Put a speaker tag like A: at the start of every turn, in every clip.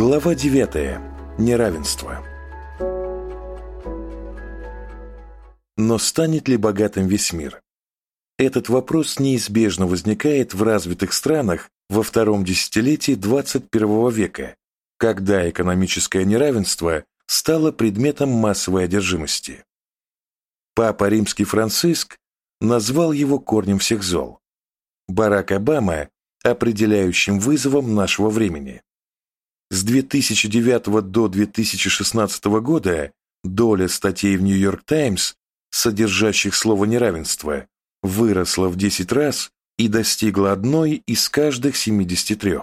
A: Глава 9. Неравенство. Но станет ли богатым весь мир? Этот вопрос неизбежно возникает в развитых странах во втором десятилетии 21 века, когда экономическое неравенство стало предметом массовой одержимости. Папа Римский Франциск назвал его корнем всех зол. Барак Обама – определяющим вызовом нашего времени. С 2009 до 2016 года доля статей в «Нью-Йорк Таймс», содержащих слово «неравенство», выросла в 10 раз и достигла одной из каждых 73.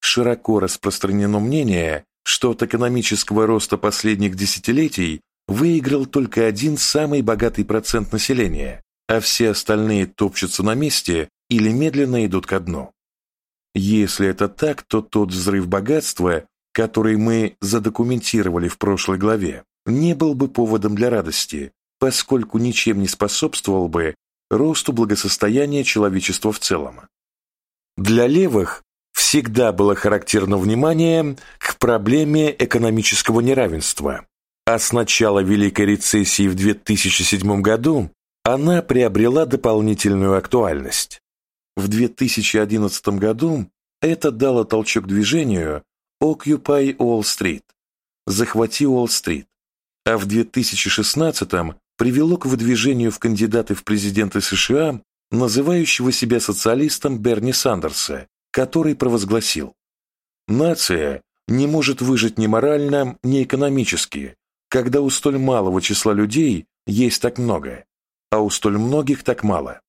A: Широко распространено мнение, что от экономического роста последних десятилетий выиграл только один самый богатый процент населения, а все остальные топчутся на месте или медленно идут ко дну. Если это так, то тот взрыв богатства, который мы задокументировали в прошлой главе, не был бы поводом для радости, поскольку ничем не способствовал бы росту благосостояния человечества в целом. Для левых всегда было характерно внимание к проблеме экономического неравенства, а с начала Великой рецессии в 2007 году она приобрела дополнительную актуальность. В 2011 году это дало толчок движению Occupy Wall Street – «Захвати Уолл-стрит», а в 2016 привело к выдвижению в кандидаты в президенты США называющего себя социалистом Берни Сандерса, который провозгласил «Нация не может выжить ни морально, ни экономически, когда у столь малого числа людей есть так много, а у столь многих так мало.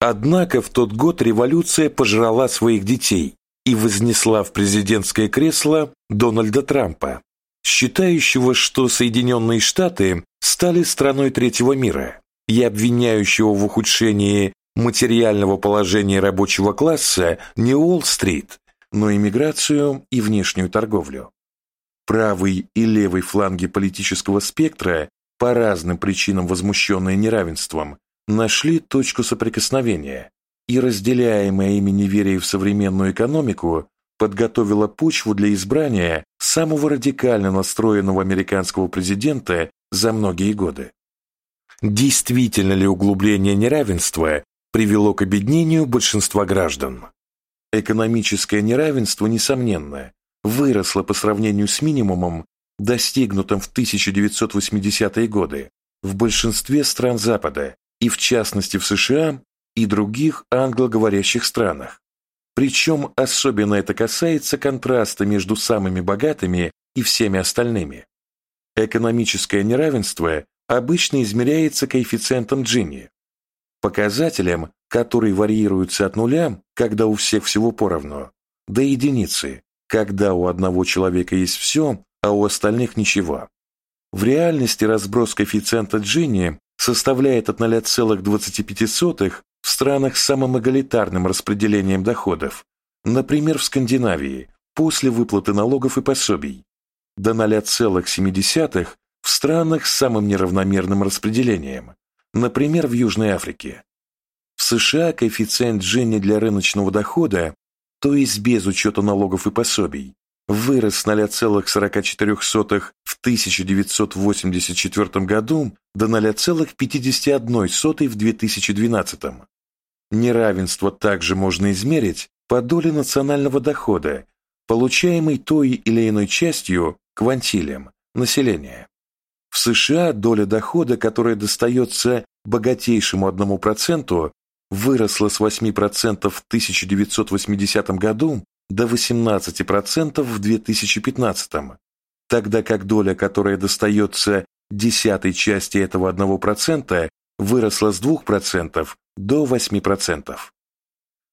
A: Однако в тот год революция пожрала своих детей и вознесла в президентское кресло Дональда Трампа, считающего, что Соединенные Штаты стали страной третьего мира и обвиняющего в ухудшении материального положения рабочего класса не Уолл-стрит, но иммиграцию и внешнюю торговлю. Правый и левый фланги политического спектра, по разным причинам возмущенные неравенством, нашли точку соприкосновения, и разделяемое ими неверие в современную экономику подготовило почву для избрания самого радикально настроенного американского президента за многие годы. Действительно ли углубление неравенства привело к обеднению большинства граждан? Экономическое неравенство, несомненно, выросла по сравнению с минимумом, достигнутым в 1980-е годы в большинстве стран Запада и в частности в США и других англоговорящих странах. Причем особенно это касается контраста между самыми богатыми и всеми остальными. Экономическое неравенство обычно измеряется коэффициентом Джинни, показателем, который варьируется от нуля, когда у всех всего поровну, до единицы, когда у одного человека есть все, а у остальных ничего. В реальности разброс коэффициента Джинни составляет от 0,25 в странах с самым эгалитарным распределением доходов, например, в Скандинавии, после выплаты налогов и пособий, до 0,7 в странах с самым неравномерным распределением, например, в Южной Африке. В США коэффициент Джинни для рыночного дохода то есть без учета налогов и пособий, вырос с 0,44 в 1984 году до 0,51 в 2012. Неравенство также можно измерить по доле национального дохода, получаемой той или иной частью, квантилем, населения. В США доля дохода, которая достается богатейшему 1%, выросла с 8% в 1980 году до 18% в 2015, тогда как доля, которая достается десятой части этого 1%, выросла с 2% до 8%.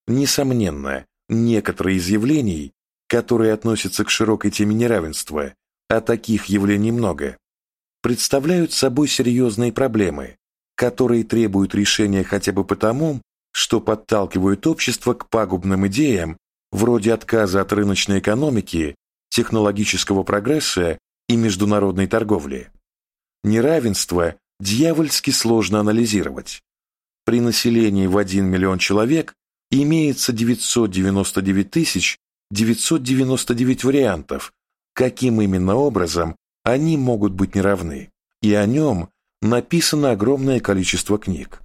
A: Несомненно, некоторые из явлений, которые относятся к широкой теме неравенства, а таких явлений много, представляют собой серьезные проблемы, которые требуют решения хотя бы потому, что подталкивают общество к пагубным идеям вроде отказа от рыночной экономики, технологического прогресса и международной торговли. Неравенство дьявольски сложно анализировать. При населении в 1 миллион человек имеется 999 999 вариантов, каким именно образом они могут быть неравны, и о нем написано огромное количество книг.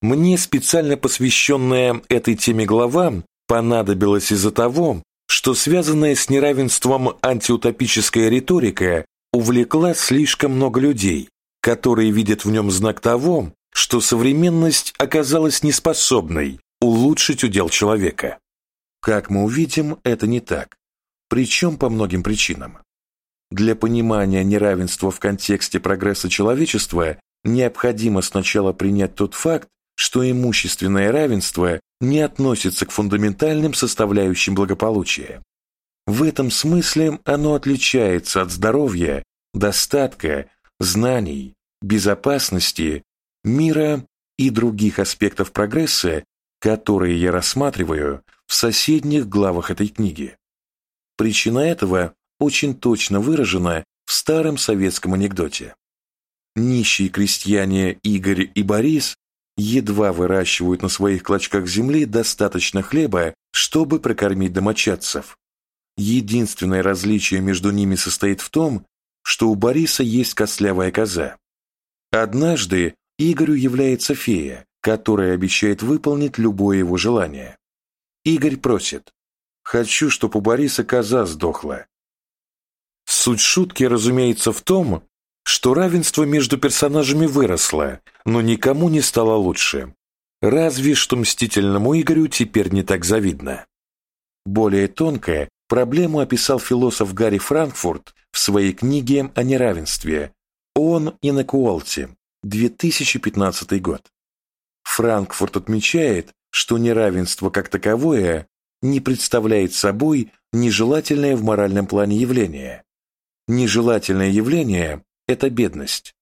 A: Мне специально посвященная этой теме глава понадобилась из-за того, что связанная с неравенством антиутопическая риторика увлекла слишком много людей, которые видят в нем знак того, что современность оказалась неспособной улучшить удел человека. Как мы увидим, это не так, причем по многим причинам. Для понимания неравенства в контексте прогресса человечества необходимо сначала принять тот факт, что имущественное равенство не относится к фундаментальным составляющим благополучия. В этом смысле оно отличается от здоровья, достатка, знаний, безопасности, мира и других аспектов прогресса, которые я рассматриваю в соседних главах этой книги. Причина этого очень точно выражена в старом советском анекдоте. Нищие крестьяне Игорь и Борис едва выращивают на своих клочках земли достаточно хлеба, чтобы прокормить домочадцев. Единственное различие между ними состоит в том, что у Бориса есть костлявая коза. Однажды Игорю является фея, которая обещает выполнить любое его желание. Игорь просит «Хочу, чтобы у Бориса коза сдохла». Суть шутки, разумеется, в том, что равенство между персонажами выросло, но никому не стало лучше. Разве что мстительному Игорю теперь не так завидно. Более тонкая проблему описал философ Гарри Франкфурт в своей книге о неравенстве «Он и на Куолте», 2015 год. Франкфурт отмечает, что неравенство как таковое не представляет собой нежелательное в моральном плане явление. Нежелательное явление это бедность.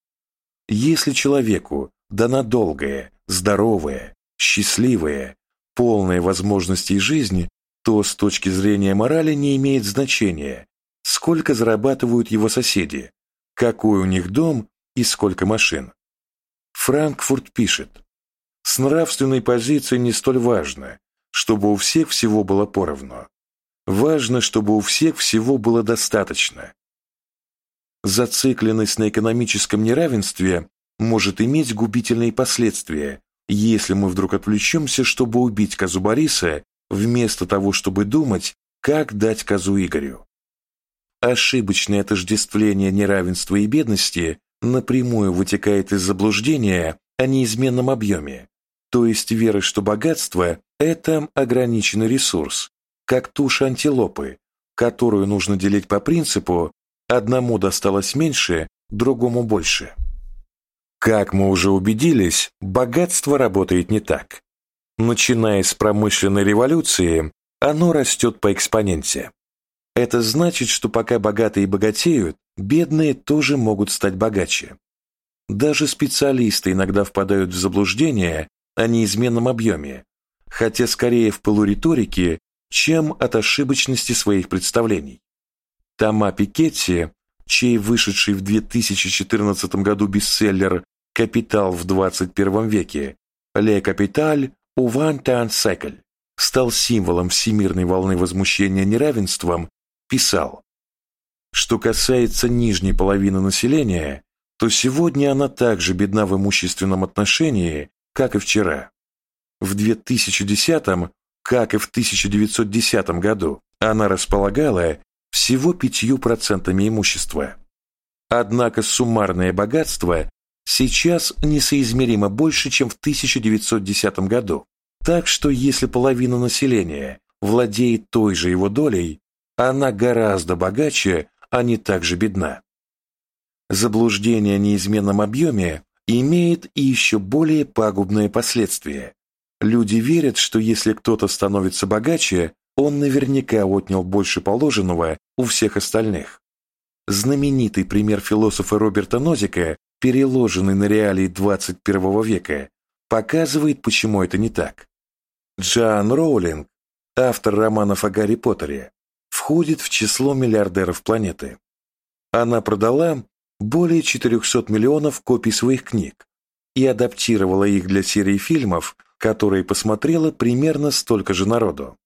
A: Если человеку дана долгая, здоровая, счастливая, полная возможностей жизни, то с точки зрения морали не имеет значения, сколько зарабатывают его соседи, какой у них дом и сколько машин. Франкфурт пишет, «С нравственной позиции не столь важно, чтобы у всех всего было поровну. Важно, чтобы у всех всего было достаточно, Зацикленность на экономическом неравенстве может иметь губительные последствия, если мы вдруг отвлечемся, чтобы убить козу Бориса, вместо того, чтобы думать, как дать козу Игорю. Ошибочное отождествление неравенства и бедности напрямую вытекает из заблуждения о неизменном объеме, то есть веры, что богатство – это ограниченный ресурс, как туша антилопы, которую нужно делить по принципу Одному досталось меньше, другому больше. Как мы уже убедились, богатство работает не так. Начиная с промышленной революции, оно растет по экспоненте. Это значит, что пока богатые богатеют, бедные тоже могут стать богаче. Даже специалисты иногда впадают в заблуждение о неизменном объеме, хотя скорее в пылу риторики, чем от ошибочности своих представлений. Тома Пикетти, чей вышедший в 2014 году бестселлер «Капитал в 21 веке» «Ле Капиталь у Ван Тан Секль» стал символом всемирной волны возмущения неравенством, писал, что касается нижней половины населения, то сегодня она также бедна в имущественном отношении, как и вчера. В 2010, как и в 1910 году, она располагала всего 5% имущества. Однако суммарное богатство сейчас несоизмеримо больше, чем в 1910 году. Так что если половина населения владеет той же его долей, она гораздо богаче, а не так же бедна. Заблуждение о неизменном объеме имеет и еще более пагубные последствия. Люди верят, что если кто-то становится богаче, он наверняка отнял больше положенного у всех остальных. Знаменитый пример философа Роберта Нозика, переложенный на реалии 21 века, показывает, почему это не так. Джоан Роулинг, автор романов о Гарри Поттере, входит в число миллиардеров планеты. Она продала более 400 миллионов копий своих книг и адаптировала их для серии фильмов, которые посмотрело примерно столько же народу.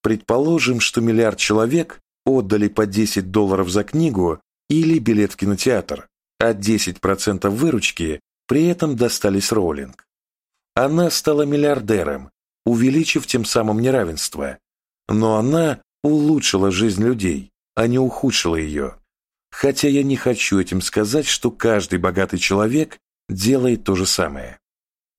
A: Предположим, что миллиард человек отдали по 10 долларов за книгу или билет в кинотеатр, а 10% выручки при этом достались Роулинг. Она стала миллиардером, увеличив тем самым неравенство, но она улучшила жизнь людей, а не ухудшила ее. Хотя я не хочу этим сказать, что каждый богатый человек делает то же самое.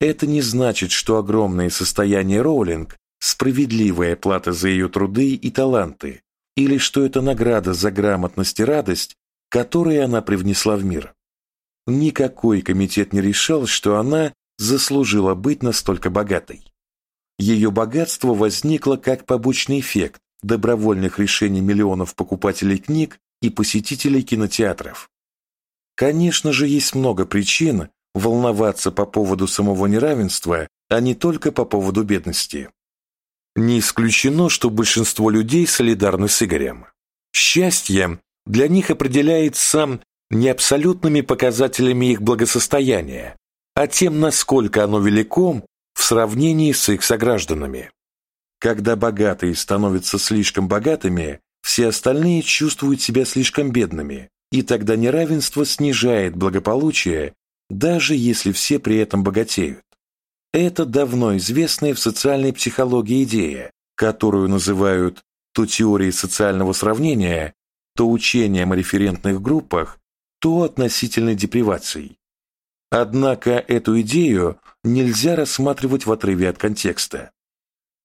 A: Это не значит, что огромное состояние Роулинг – справедливая плата за ее труды и таланты, или что это награда за грамотность и радость, которые она привнесла в мир. Никакой комитет не решал, что она заслужила быть настолько богатой. Ее богатство возникло как побочный эффект добровольных решений миллионов покупателей книг и посетителей кинотеатров. Конечно же, есть много причин волноваться по поводу самого неравенства, а не только по поводу бедности. Не исключено, что большинство людей солидарны с Игорем. Счастье для них определяется не абсолютными показателями их благосостояния, а тем, насколько оно велико в сравнении с их согражданами. Когда богатые становятся слишком богатыми, все остальные чувствуют себя слишком бедными, и тогда неравенство снижает благополучие, даже если все при этом богатеют. Это давно известная в социальной психологии идея, которую называют то теорией социального сравнения, то учением о референтных группах, то относительной депривацией. Однако эту идею нельзя рассматривать в отрыве от контекста.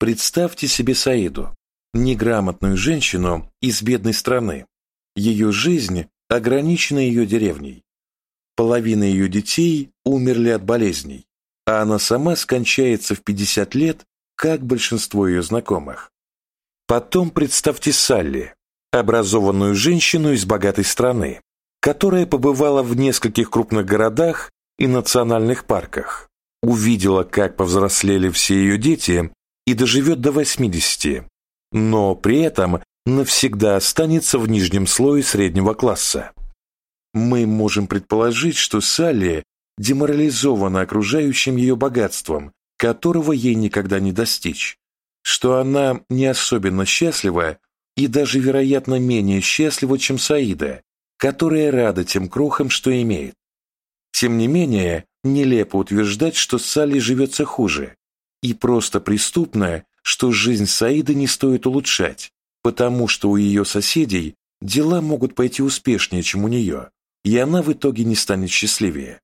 A: Представьте себе Саиду, неграмотную женщину из бедной страны. Ее жизнь ограничена ее деревней. Половина ее детей умерли от болезней, а она сама скончается в 50 лет, как большинство ее знакомых. Потом представьте Салли, образованную женщину из богатой страны, которая побывала в нескольких крупных городах и национальных парках, увидела, как повзрослели все ее дети и доживет до 80, но при этом навсегда останется в нижнем слое среднего класса. Мы можем предположить, что Салли деморализована окружающим ее богатством, которого ей никогда не достичь, что она не особенно счастлива и даже, вероятно, менее счастлива, чем Саида, которая рада тем крохам, что имеет. Тем не менее, нелепо утверждать, что Салли живется хуже, и просто преступно, что жизнь Саида не стоит улучшать, потому что у ее соседей дела могут пойти успешнее, чем у нее, и она в итоге не станет счастливее.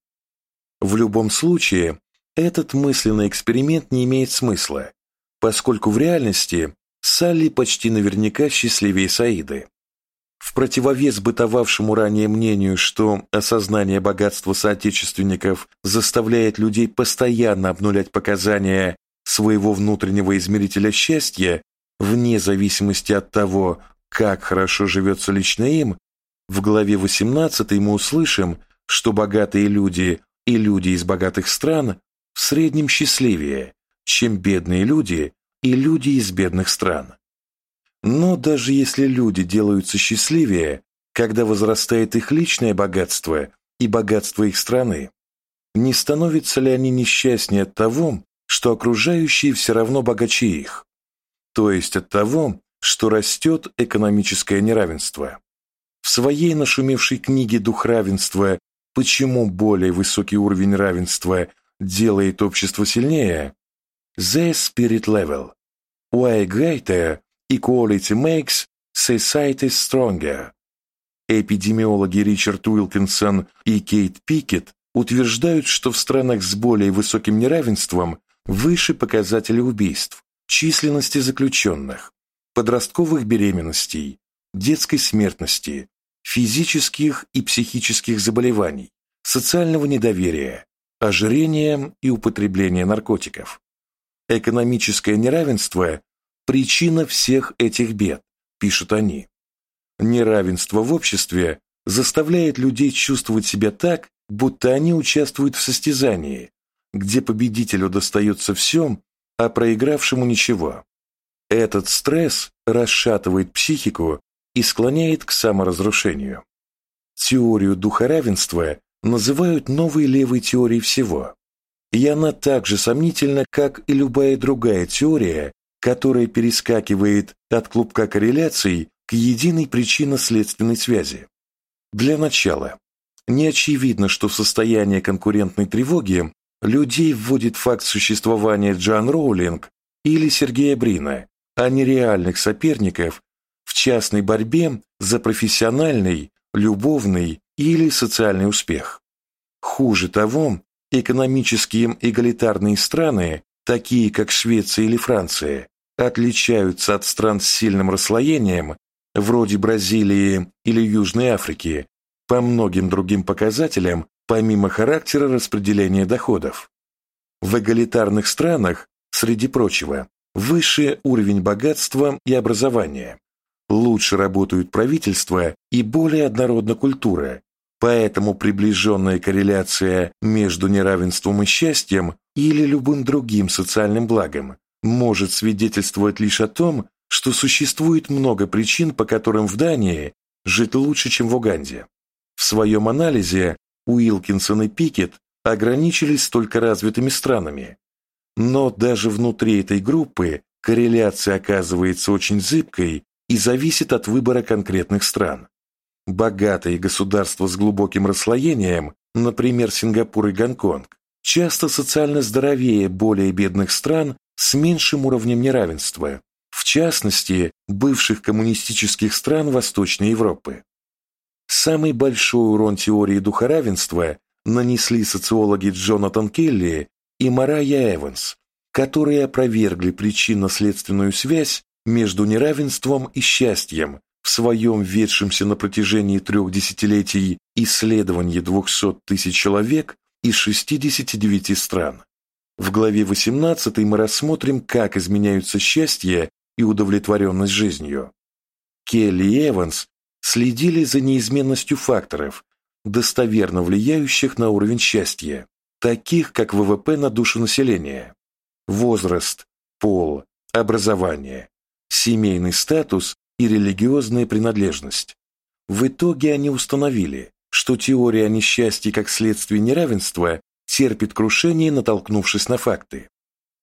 A: В любом случае, этот мысленный эксперимент не имеет смысла, поскольку в реальности Салли почти наверняка счастливее Саиды. В противовес бытовавшему ранее мнению, что осознание богатства соотечественников заставляет людей постоянно обнулять показания своего внутреннего измерителя счастья, вне зависимости от того, как хорошо живется лично им, в главе 18 мы услышим, что богатые люди и люди из богатых стран в среднем счастливее, чем бедные люди и люди из бедных стран. Но даже если люди делаются счастливее, когда возрастает их личное богатство и богатство их страны, не становятся ли они несчастнее от того, что окружающие все равно богаче их, то есть от того, что растет экономическое неравенство. В своей нашумевшей книге «Дух равенства. Почему более высокий уровень равенства делает общество сильнее?» The Spirit Level. Why greater equality makes society stronger. Эпидемиологи Ричард Уилкинсон и Кейт Пикет утверждают, что в странах с более высоким неравенством выше показатели убийств, численности заключенных, подростковых беременностей, детской смертности, физических и психических заболеваний, социального недоверия, ожирения и употребления наркотиков. Экономическое неравенство – причина всех этих бед, пишут они. Неравенство в обществе заставляет людей чувствовать себя так, будто они участвуют в состязании, где победителю достается все, а проигравшему ничего. Этот стресс расшатывает психику и склоняет к саморазрушению. Теорию духа равенства называют новой левой теорией всего, и она так же сомнительна, как и любая другая теория, которая перескакивает от клубка корреляций к единой причинно-следственной связи. Для начала, не очевидно, что в состояние конкурентной тревоги людей вводит факт существования Джан Роулинг или Сергея Брина, а не реальных соперников частной борьбе за профессиональный, любовный или социальный успех. Хуже того, экономические эгалитарные страны, такие как Швеция или Франция, отличаются от стран с сильным расслоением, вроде Бразилии или Южной Африки, по многим другим показателям, помимо характера распределения доходов. В эгалитарных странах, среди прочего, высший уровень богатства и образования, лучше работают правительства и более однородна культура, поэтому приближенная корреляция между неравенством и счастьем или любым другим социальным благом может свидетельствовать лишь о том, что существует много причин, по которым в Дании жить лучше, чем в Уганде. В своем анализе Уилкинсон и Пикет ограничились только развитыми странами. Но даже внутри этой группы корреляция оказывается очень зыбкой и зависит от выбора конкретных стран. Богатые государства с глубоким расслоением, например, Сингапур и Гонконг, часто социально здоровее более бедных стран с меньшим уровнем неравенства, в частности, бывших коммунистических стран Восточной Европы. Самый большой урон теории духоравенства нанесли социологи Джонатан Келли и Марайя Эванс, которые опровергли причинно-следственную связь между неравенством и счастьем в своем ведшемся на протяжении трех десятилетий исследовании 200 тысяч человек из 69 стран. В главе 18 мы рассмотрим, как изменяются счастье и удовлетворенность жизнью. Келли и Эванс следили за неизменностью факторов, достоверно влияющих на уровень счастья, таких как ВВП на душу населения, возраст, пол, образование, семейный статус и религиозная принадлежность. В итоге они установили, что теория о несчастье как следствие неравенства терпит крушение, натолкнувшись на факты.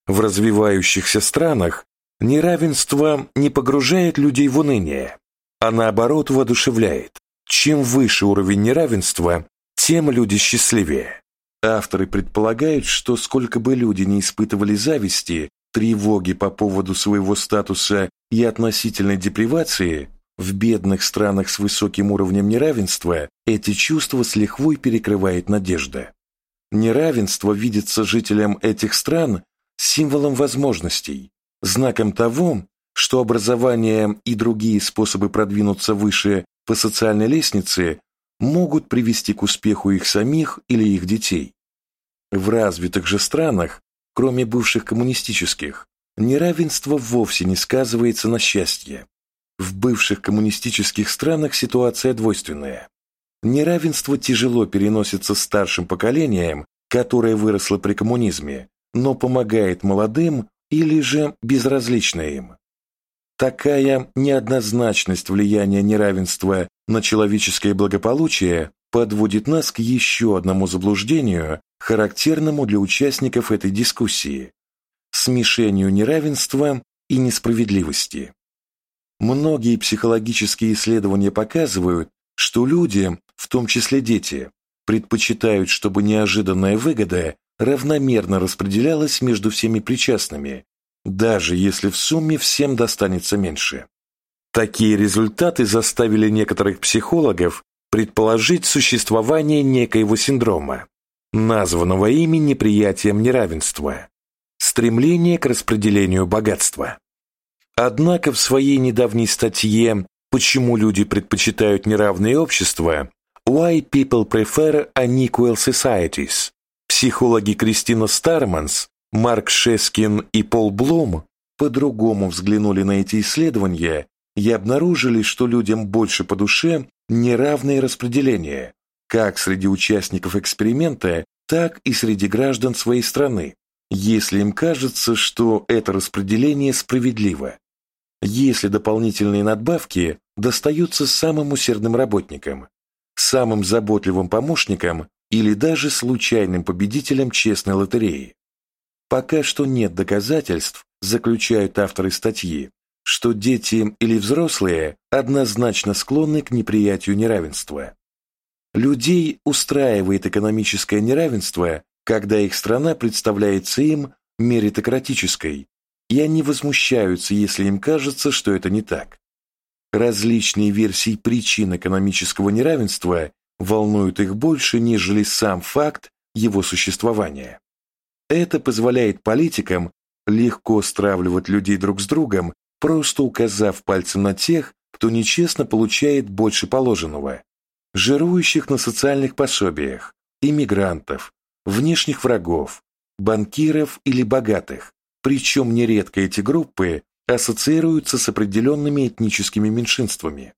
A: В развивающихся странах неравенство не погружает людей в уныние, а наоборот воодушевляет. Чем выше уровень неравенства, тем люди счастливее. Авторы предполагают, что сколько бы люди не испытывали зависти, тревоги по поводу своего статуса и относительной депривации, в бедных странах с высоким уровнем неравенства эти чувства с лихвой перекрывает надежда. Неравенство видится жителям этих стран символом возможностей, знаком того, что образование и другие способы продвинуться выше по социальной лестнице могут привести к успеху их самих или их детей. В развитых же странах, кроме бывших коммунистических, неравенство вовсе не сказывается на счастье. В бывших коммунистических странах ситуация двойственная. Неравенство тяжело переносится старшим поколением, которое выросло при коммунизме, но помогает молодым или же безразлично им. Такая неоднозначность влияния неравенства на человеческое благополучие подводит нас к еще одному заблуждению, характерному для участников этой дискуссии – смешению неравенства и несправедливости. Многие психологические исследования показывают, что люди, в том числе дети, предпочитают, чтобы неожиданная выгода равномерно распределялась между всеми причастными, даже если в сумме всем достанется меньше. Такие результаты заставили некоторых психологов предположить существование некоего синдрома, названного ими неприятием неравенства, стремление к распределению богатства. Однако в своей недавней статье «Почему люди предпочитают неравные общества» «Why people prefer unequal societies» психологи Кристина Старманс Марк Шескин и Пол Блум по-другому взглянули на эти исследования и обнаружили, что людям больше по душе неравное распределение, как среди участников эксперимента, так и среди граждан своей страны, если им кажется, что это распределение справедливо. Если дополнительные надбавки достаются самым усердным работникам, самым заботливым помощникам или даже случайным победителям честной лотереи. Пока что нет доказательств, заключают авторы статьи, что дети или взрослые однозначно склонны к неприятию неравенства. Людей устраивает экономическое неравенство, когда их страна представляется им меритократической, и они возмущаются, если им кажется, что это не так. Различные версии причин экономического неравенства волнуют их больше, нежели сам факт его существования. Это позволяет политикам легко стравливать людей друг с другом, просто указав пальцем на тех, кто нечестно получает больше положенного, жирующих на социальных пособиях, иммигрантов, внешних врагов, банкиров или богатых, причем нередко эти группы ассоциируются с определенными этническими меньшинствами.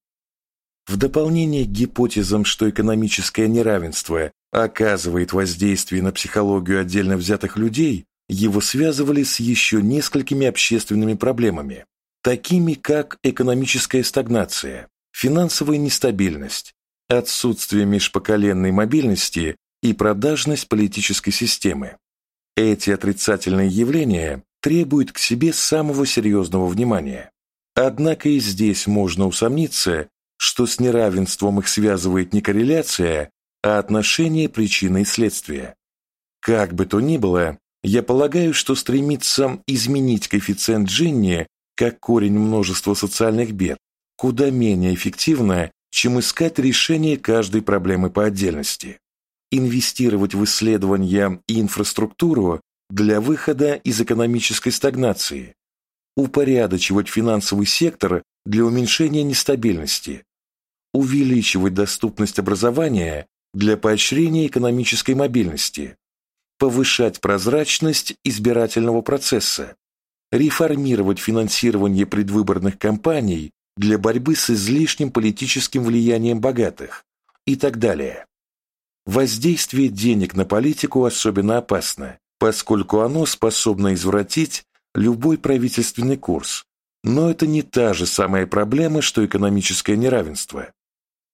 A: В дополнение к гипотезам, что экономическое неравенство оказывает воздействие на психологию отдельно взятых людей, его связывали с еще несколькими общественными проблемами, такими как экономическая стагнация, финансовая нестабильность, отсутствие межпоколенной мобильности и продажность политической системы. Эти отрицательные явления требуют к себе самого серьезного внимания. Однако и здесь можно усомниться, что с неравенством их связывает не корреляция, а отношение причины и следствия. Как бы то ни было, я полагаю, что стремиться изменить коэффициент Джинни как корень множества социальных бед куда менее эффективно, чем искать решение каждой проблемы по отдельности. Инвестировать в исследования и инфраструктуру для выхода из экономической стагнации, упорядочивать финансовый сектор для уменьшения нестабильности, увеличивать доступность образования для поощрения экономической мобильности, повышать прозрачность избирательного процесса, реформировать финансирование предвыборных кампаний для борьбы с излишним политическим влиянием богатых и так далее. Воздействие денег на политику особенно опасно, поскольку оно способно извратить любой правительственный курс, но это не та же самая проблема, что экономическое неравенство.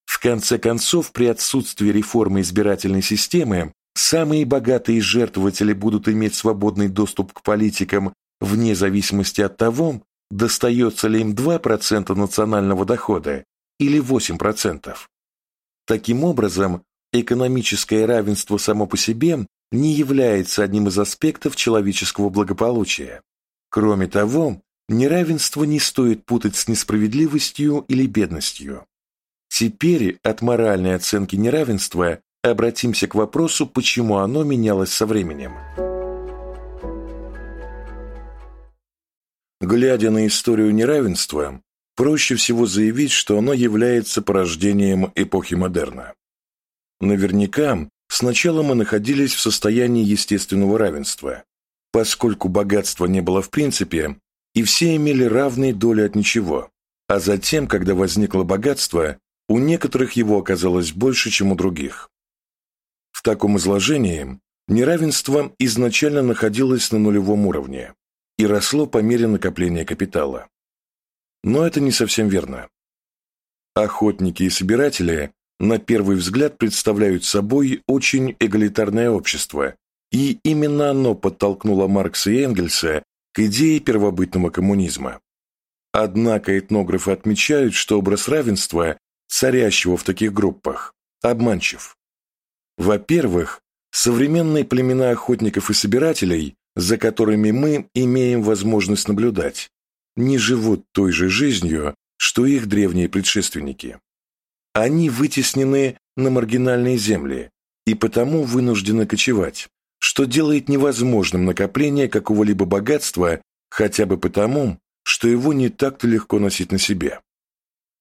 A: В конце концов, при отсутствии реформы избирательной системы, самые богатые жертвователи будут иметь свободный доступ к политикам вне зависимости от того, достается ли им 2% национального дохода или 8%. Таким образом, экономическое равенство само по себе не является одним из аспектов человеческого благополучия. Кроме того, неравенство не стоит путать с несправедливостью или бедностью. Теперь от моральной оценки неравенства обратимся к вопросу, почему оно менялось со временем. Глядя на историю неравенства, проще всего заявить, что оно является порождением эпохи модерна. Наверняка, сначала мы находились в состоянии естественного равенства, поскольку богатства не было в принципе, и все имели равные доли от ничего, а затем, когда возникло богатство, у некоторых его оказалось больше, чем у других. В таком изложении неравенство изначально находилось на нулевом уровне и росло по мере накопления капитала. Но это не совсем верно. Охотники и собиратели на первый взгляд представляют собой очень эгалитарное общество, и именно оно подтолкнуло Маркса и Энгельса к идее первобытного коммунизма. Однако этнографы отмечают, что образ равенства царящего в таких группах, обманчив. Во-первых, современные племена охотников и собирателей, за которыми мы имеем возможность наблюдать, не живут той же жизнью, что их древние предшественники. Они вытеснены на маргинальные земли и потому вынуждены кочевать, что делает невозможным накопление какого-либо богатства хотя бы потому, что его не так-то легко носить на себе.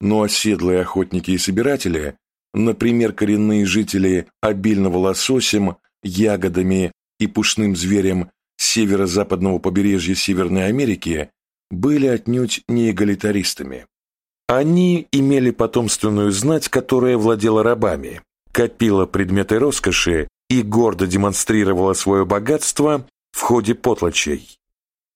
A: Но оседлые охотники и собиратели, например, коренные жители обильного лососем, ягодами и пушным зверем северо-западного побережья Северной Америки, были отнюдь не эгалитаристами. Они имели потомственную знать, которая владела рабами, копила предметы роскоши и гордо демонстрировала свое богатство в ходе потлачей.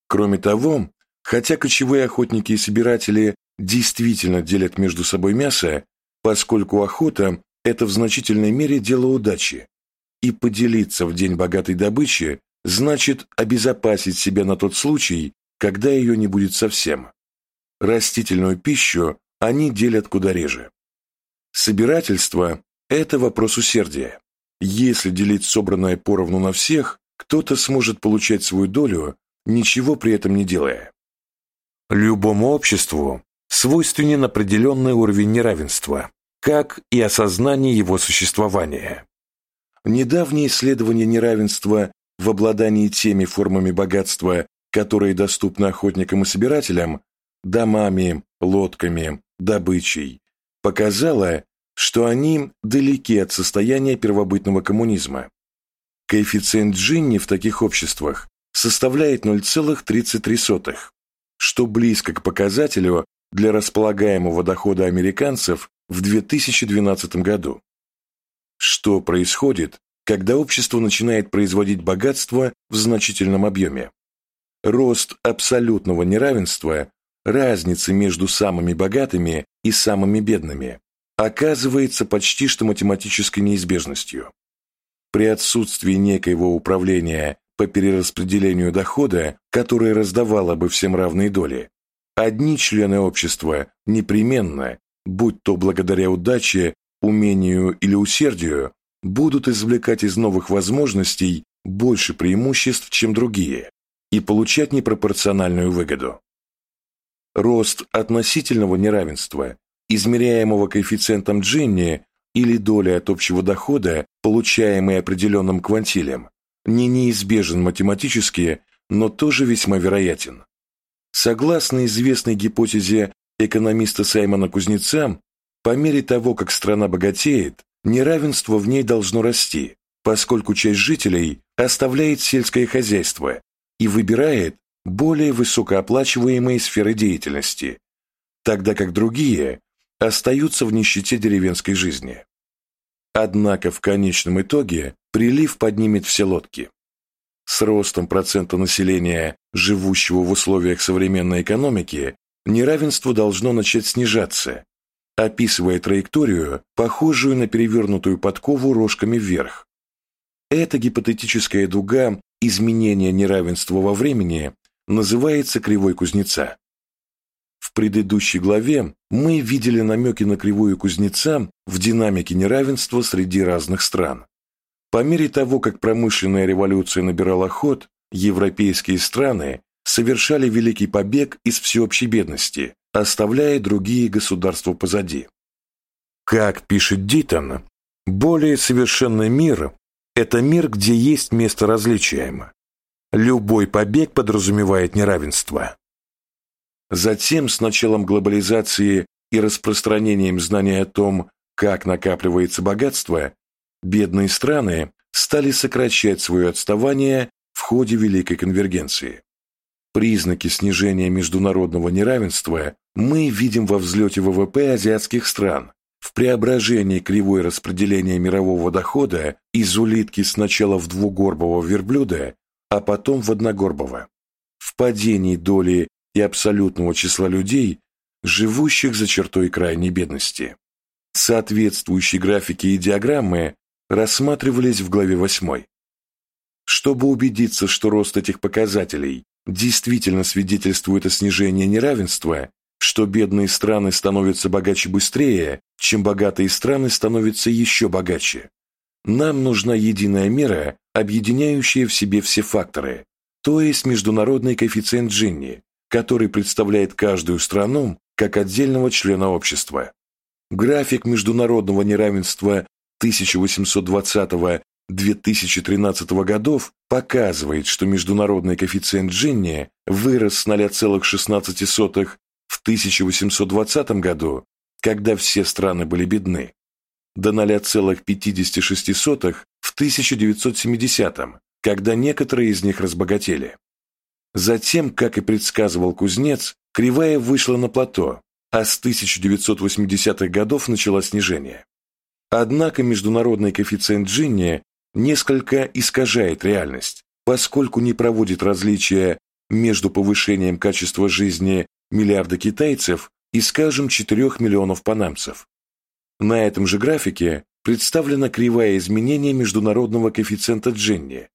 A: Кроме того, хотя кочевые охотники и собиратели действительно делят между собой мясо, поскольку охота – это в значительной мере дело удачи, и поделиться в день богатой добычи значит обезопасить себя на тот случай, когда ее не будет совсем. Растительную пищу они делят куда реже. Собирательство – это вопрос усердия. Если делить собранное поровну на всех, кто-то сможет получать свою долю, ничего при этом не делая. Любому обществу свойственен определенный уровень неравенства, как и осознание его существования. Недавние исследования неравенства в обладании теми формами богатства, которые доступны охотникам и собирателям, домами, лодками, добычей, показало, что они далеки от состояния первобытного коммунизма. Коэффициент Джинни в таких обществах составляет 0,33, что близко к показателю для располагаемого дохода американцев в 2012 году. Что происходит, когда общество начинает производить богатство в значительном объеме? Рост абсолютного неравенства, разницы между самыми богатыми и самыми бедными, оказывается почти что математической неизбежностью. При отсутствии некоего управления по перераспределению дохода, которое раздавало бы всем равные доли, одни члены общества непременно, будь то благодаря удаче, умению или усердию, будут извлекать из новых возможностей больше преимуществ, чем другие, и получать непропорциональную выгоду. Рост относительного неравенства измеряемого коэффициентом Джинни или доли от общего дохода, получаемой определенным квантилем, не неизбежен математически, но тоже весьма вероятен. Согласно известной гипотезе экономиста Саймона Кузнеца, по мере того, как страна богатеет, неравенство в ней должно расти, поскольку часть жителей оставляет сельское хозяйство и выбирает более высокооплачиваемые сферы деятельности, тогда как другие остаются в нищете деревенской жизни. Однако в конечном итоге прилив поднимет все лодки. С ростом процента населения, живущего в условиях современной экономики, неравенство должно начать снижаться, описывая траекторию, похожую на перевернутую подкову рожками вверх. Эта гипотетическая дуга изменения неравенства во времени называется кривой кузнеца. В предыдущей главе мы видели намеки на кривую кузнеца в динамике неравенства среди разных стран. По мере того, как промышленная революция набирала ход, европейские страны совершали великий побег из всеобщей бедности, оставляя другие государства позади. Как пишет Дитон, более совершенный мир – это мир, где есть место различием. Любой побег подразумевает неравенство. Затем, с началом глобализации и распространением знания о том, как накапливается богатство, бедные страны стали сокращать свое отставание в ходе Великой конвергенции. Признаки снижения международного неравенства мы видим во взлете ВВП азиатских стран, в преображении кривой распределения мирового дохода из улитки сначала в двугорбого верблюда, а потом в одногорбого, в падении доли и абсолютного числа людей, живущих за чертой крайней бедности. Соответствующие графики и диаграммы рассматривались в главе 8. Чтобы убедиться, что рост этих показателей действительно свидетельствует о снижении неравенства, что бедные страны становятся богаче быстрее, чем богатые страны становятся еще богаче, нам нужна единая мера, объединяющая в себе все факторы, то есть международный коэффициент Джинни, который представляет каждую страну как отдельного члена общества. График международного неравенства 1820-2013 годов показывает, что международный коэффициент Джинни вырос с 0,16 в 1820 году, когда все страны были бедны, до 0,56 в 1970 когда некоторые из них разбогатели. Затем, как и предсказывал кузнец, кривая вышла на плато, а с 1980-х годов началось снижение. Однако международный коэффициент Джинни несколько искажает реальность, поскольку не проводит различия между повышением качества жизни миллиарда китайцев и, скажем, 4 миллионов панамцев. На этом же графике представлена кривая изменения международного коэффициента Джинни,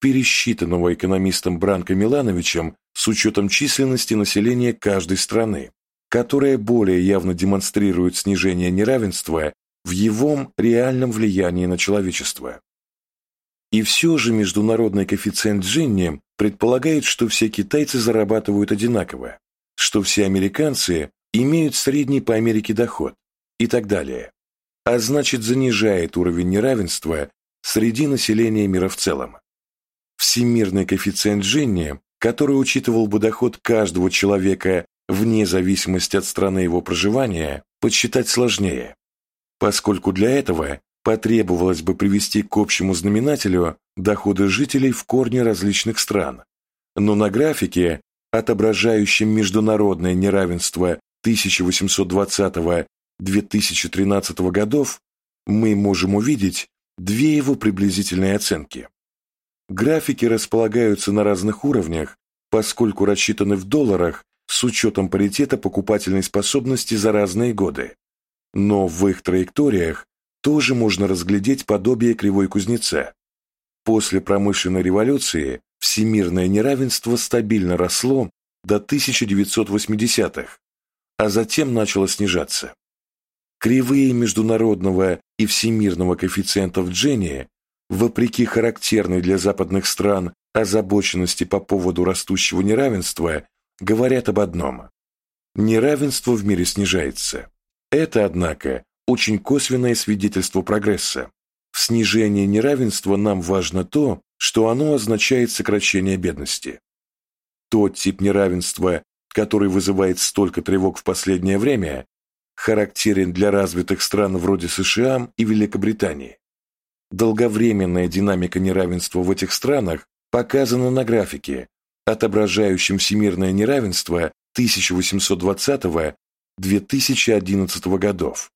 A: пересчитанного экономистом Бранко Милановичем с учетом численности населения каждой страны, которая более явно демонстрирует снижение неравенства в его реальном влиянии на человечество. И все же международный коэффициент Джинни предполагает, что все китайцы зарабатывают одинаково, что все американцы имеют средний по Америке доход и так далее, а значит занижает уровень неравенства среди населения мира в целом. Всемирный коэффициент Джинни, который учитывал бы доход каждого человека вне зависимости от страны его проживания, подсчитать сложнее, поскольку для этого потребовалось бы привести к общему знаменателю доходы жителей в корне различных стран. Но на графике, отображающем международное неравенство 1820-2013 годов, мы можем увидеть две его приблизительные оценки. Графики располагаются на разных уровнях, поскольку рассчитаны в долларах с учетом паритета покупательной способности за разные годы. Но в их траекториях тоже можно разглядеть подобие кривой кузнеца. После промышленной революции всемирное неравенство стабильно росло до 1980-х, а затем начало снижаться. Кривые международного и всемирного коэффициентов Дженни, вопреки характерной для западных стран озабоченности по поводу растущего неравенства, говорят об одном. Неравенство в мире снижается. Это, однако, очень косвенное свидетельство прогресса. В снижении неравенства нам важно то, что оно означает сокращение бедности. Тот тип неравенства, который вызывает столько тревог в последнее время, характерен для развитых стран вроде США и Великобритании. Долговременная динамика неравенства в этих странах показана на графике, отображающем всемирное неравенство 1820-2011 годов.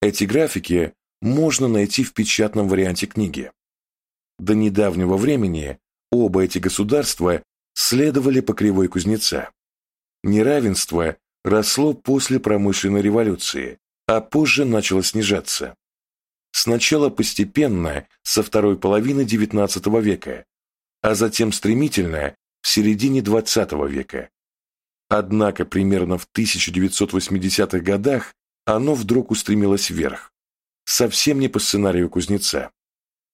A: Эти графики можно найти в печатном варианте книги. До недавнего времени оба эти государства следовали по кривой кузнеца. Неравенство росло после промышленной революции, а позже начало снижаться. Сначала постепенно, со второй половины XIX века, а затем стремительно в середине XX века. Однако примерно в 1980-х годах оно вдруг устремилось вверх. Совсем не по сценарию кузнеца.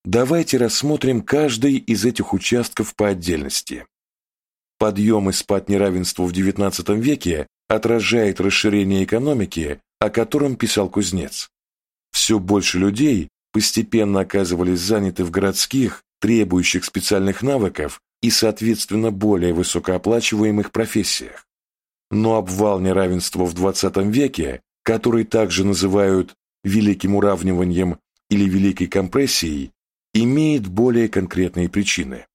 A: Давайте рассмотрим каждый из этих участков по отдельности. Подъем и спад неравенства в XIX веке отражает расширение экономики, о котором писал кузнец. Все больше людей постепенно оказывались заняты в городских, требующих специальных навыков и, соответственно, более высокооплачиваемых профессиях. Но обвал неравенства в XX веке который также называют великим уравниванием или великой компрессией, имеет более конкретные причины.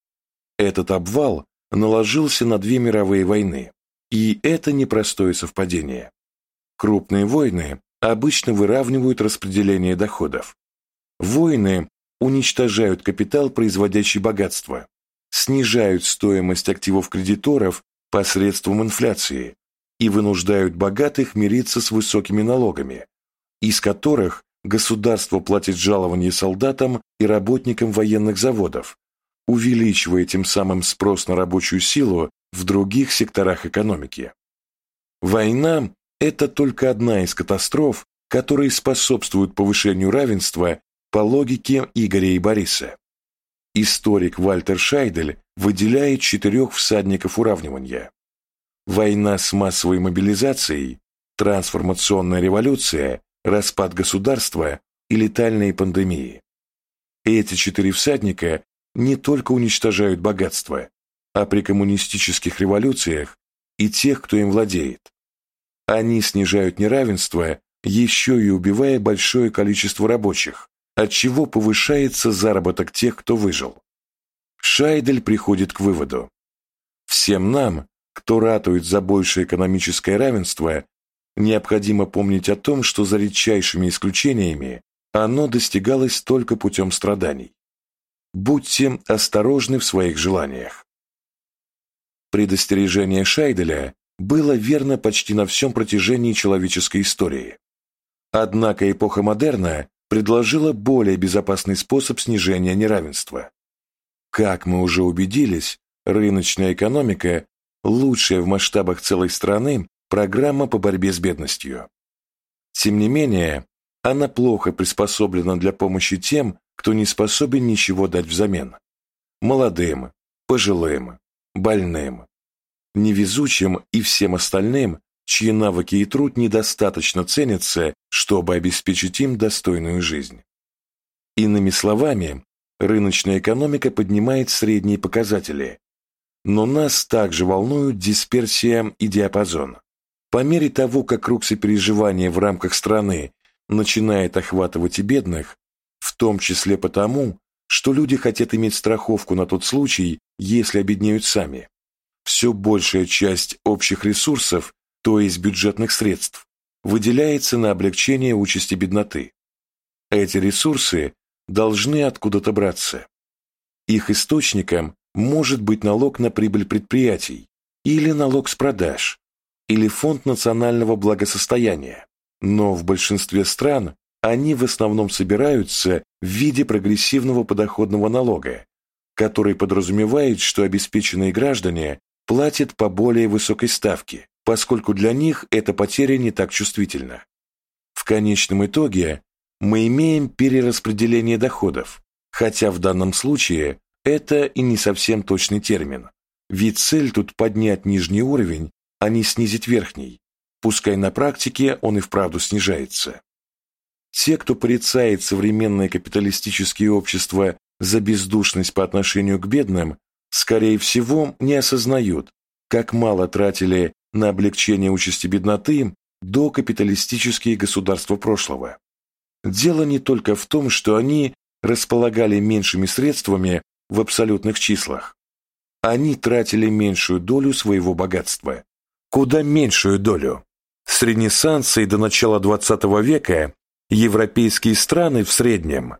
A: Этот обвал наложился на две мировые войны, и это непростое совпадение. Крупные войны обычно выравнивают распределение доходов. Войны уничтожают капитал, производящий богатство, снижают стоимость активов кредиторов посредством инфляции, и вынуждают богатых мириться с высокими налогами, из которых государство платит жалования солдатам и работникам военных заводов, увеличивая тем самым спрос на рабочую силу в других секторах экономики. Война – это только одна из катастроф, которые способствуют повышению равенства по логике Игоря и Бориса. Историк Вальтер Шайдель выделяет четырех всадников уравнивания. Война с массовой мобилизацией, трансформационная революция, распад государства и летальные пандемии. Эти четыре всадника не только уничтожают богатство, а при коммунистических революциях и тех, кто им владеет. Они снижают неравенство, еще и убивая большое количество рабочих, отчего повышается заработок тех, кто выжил. Шайдель приходит к выводу. Всем нам, кто ратует за большее экономическое равенство, необходимо помнить о том, что за редчайшими исключениями оно достигалось только путем страданий. Будьте осторожны в своих желаниях. Предостережение Шайделя было верно почти на всем протяжении человеческой истории. Однако эпоха модерна предложила более безопасный способ снижения неравенства. Как мы уже убедились, рыночная экономика – лучшая в масштабах целой страны программа по борьбе с бедностью. Тем не менее, она плохо приспособлена для помощи тем, кто не способен ничего дать взамен. Молодым, пожилым, больным, невезучим и всем остальным, чьи навыки и труд недостаточно ценятся, чтобы обеспечить им достойную жизнь. Иными словами, рыночная экономика поднимает средние показатели, но нас также волнуют дисперсия и диапазон. По мере того, как круг сопереживания в рамках страны начинает охватывать и бедных, в том числе потому, что люди хотят иметь страховку на тот случай, если обеднеют сами. Все большая часть общих ресурсов, то есть бюджетных средств, выделяется на облегчение участи бедноты. Эти ресурсы должны откуда-то браться. Их источником может быть налог на прибыль предприятий или налог с продаж, или Фонд национального благосостояния, но в большинстве стран они в основном собираются в виде прогрессивного подоходного налога, который подразумевает, что обеспеченные граждане платят по более высокой ставке, поскольку для них эта потеря не так чувствительна. В конечном итоге мы имеем перераспределение доходов, хотя в данном случае это и не совсем точный термин, ведь цель тут поднять нижний уровень а не снизить верхний, пускай на практике он и вправду снижается. Те, кто порицает современное капиталистические общества за бездушность по отношению к бедным, скорее всего, не осознают, как мало тратили на облегчение участи бедноты до капиталистические государства прошлого. Дело не только в том, что они располагали меньшими средствами в абсолютных числах. Они тратили меньшую долю своего богатства куда меньшую долю. С Ренессанса и до начала XX века европейские страны в среднем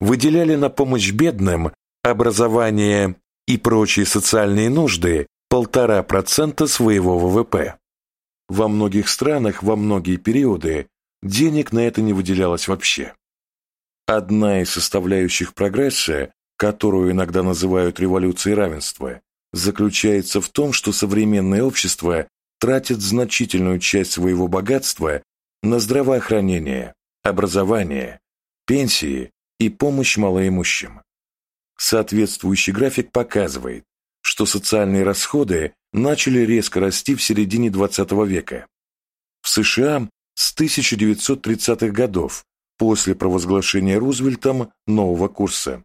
A: выделяли на помощь бедным, образование и прочие социальные нужды полтора процента своего ВВП. Во многих странах во многие периоды денег на это не выделялось вообще. Одна из составляющих прогресса, которую иногда называют революцией равенства, заключается в том, что современное общество тратит значительную часть своего богатства на здравоохранение, образование, пенсии и помощь малоимущим. Соответствующий график показывает, что социальные расходы начали резко расти в середине XX века. В США с 1930-х годов, после провозглашения Рузвельтом нового курса.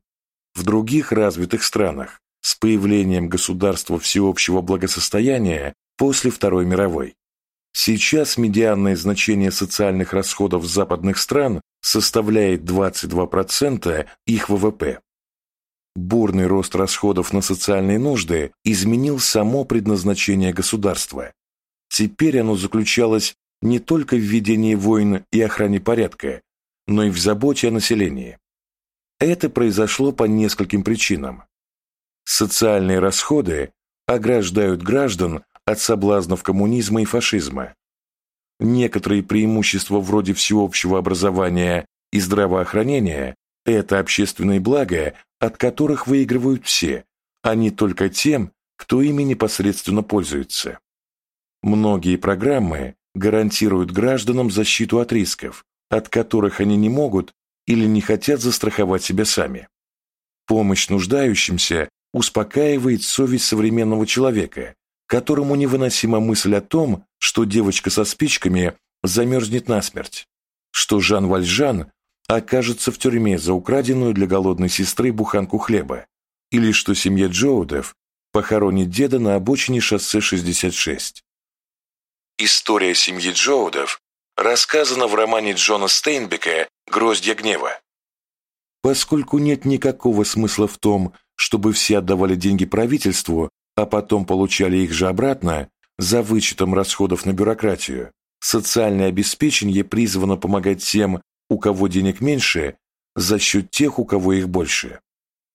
A: В других развитых странах с появлением государства всеобщего благосостояния после Второй мировой. Сейчас медианное значение социальных расходов западных стран составляет 22% их ВВП. Бурный рост расходов на социальные нужды изменил само предназначение государства. Теперь оно заключалось не только в ведении войн и охране порядка, но и в заботе о населении. Это произошло по нескольким причинам. Социальные расходы ограждают граждан от соблазнов коммунизма и фашизма. Некоторые преимущества вроде всеобщего образования и здравоохранения – это общественные блага, от которых выигрывают все, а не только тем, кто ими непосредственно пользуется. Многие программы гарантируют гражданам защиту от рисков, от которых они не могут или не хотят застраховать себя сами. Помощь нуждающимся успокаивает совесть современного человека, которому невыносима мысль о том, что девочка со спичками замерзнет насмерть, что Жан Вальжан окажется в тюрьме за украденную для голодной сестры буханку хлеба, или что семья Джоудов похоронит деда на обочине шоссе 66. История семьи Джоудов рассказана в романе Джона Стейнбека «Гроздья гнева». Поскольку нет никакого смысла в том, чтобы все отдавали деньги правительству, а потом получали их же обратно за вычетом расходов на бюрократию, социальное обеспечение призвано помогать тем, у кого денег меньше, за счет тех, у кого их больше.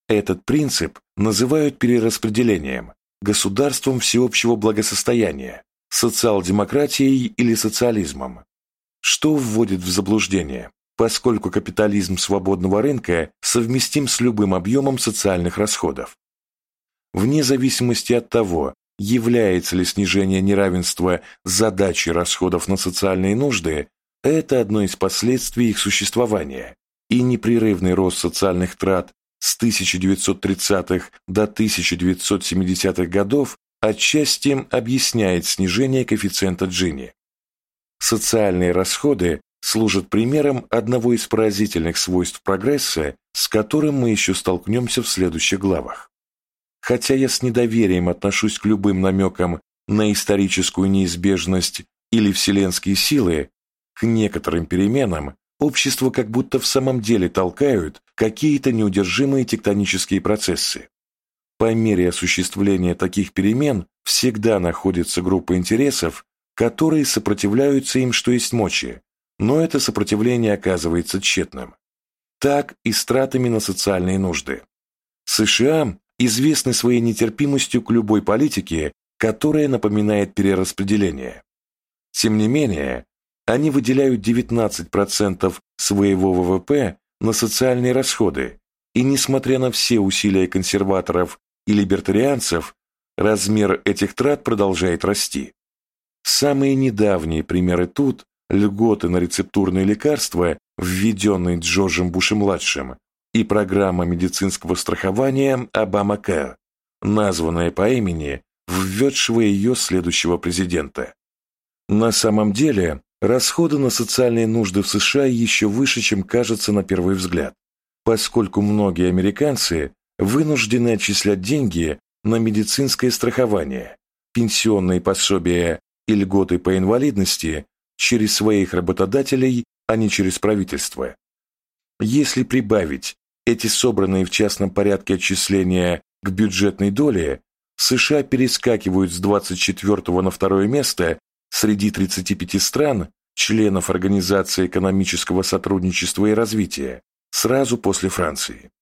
A: Этот принцип называют перераспределением, государством всеобщего благосостояния, социал-демократией или социализмом. Что вводит в заблуждение, поскольку капитализм свободного рынка совместим с любым объемом социальных расходов. вне зависимости от того, является ли снижение неравенства задачей расходов на социальные нужды, это одно из последствий их существования, и непрерывный рост социальных трат с 1930-х до 1970-х годов отчасти объясняет снижение коэффициента Джини. Социальные расходы служат примером одного из поразительных свойств прогресса, с которым мы еще столкнемся в следующих главах. Хотя я с недоверием отношусь к любым намекам на историческую неизбежность или вселенские силы, к некоторым переменам общество как будто в самом деле толкают какие-то неудержимые тектонические процессы. По мере осуществления таких перемен всегда находится группа интересов, которые сопротивляются им что есть мочи, но это сопротивление оказывается тщетным. Так и с тратами на социальные нужды. США известны своей нетерпимостью к любой политике, которая напоминает перераспределение. Тем не менее, они выделяют 19% своего ВВП на социальные расходы, и несмотря на все усилия консерваторов и либертарианцев, размер этих трат продолжает расти. Самые недавние примеры тут – льготы на рецептурные лекарства, введенные Джорджем Бушем-младшим, и программа медицинского страхования Обама-Кэр, названная по имени введшего ее следующего президента. На самом деле, расходы на социальные нужды в США еще выше, чем кажется на первый взгляд, поскольку многие американцы вынуждены отчислять деньги на медицинское страхование, пенсионные пособия и льготы по инвалидности через своих работодателей, а не через правительство. Если прибавить эти собранные в частном порядке отчисления к бюджетной доле, США перескакивают с 24 на второе место среди 35 стран, членов Организации экономического сотрудничества и развития, сразу после Франции.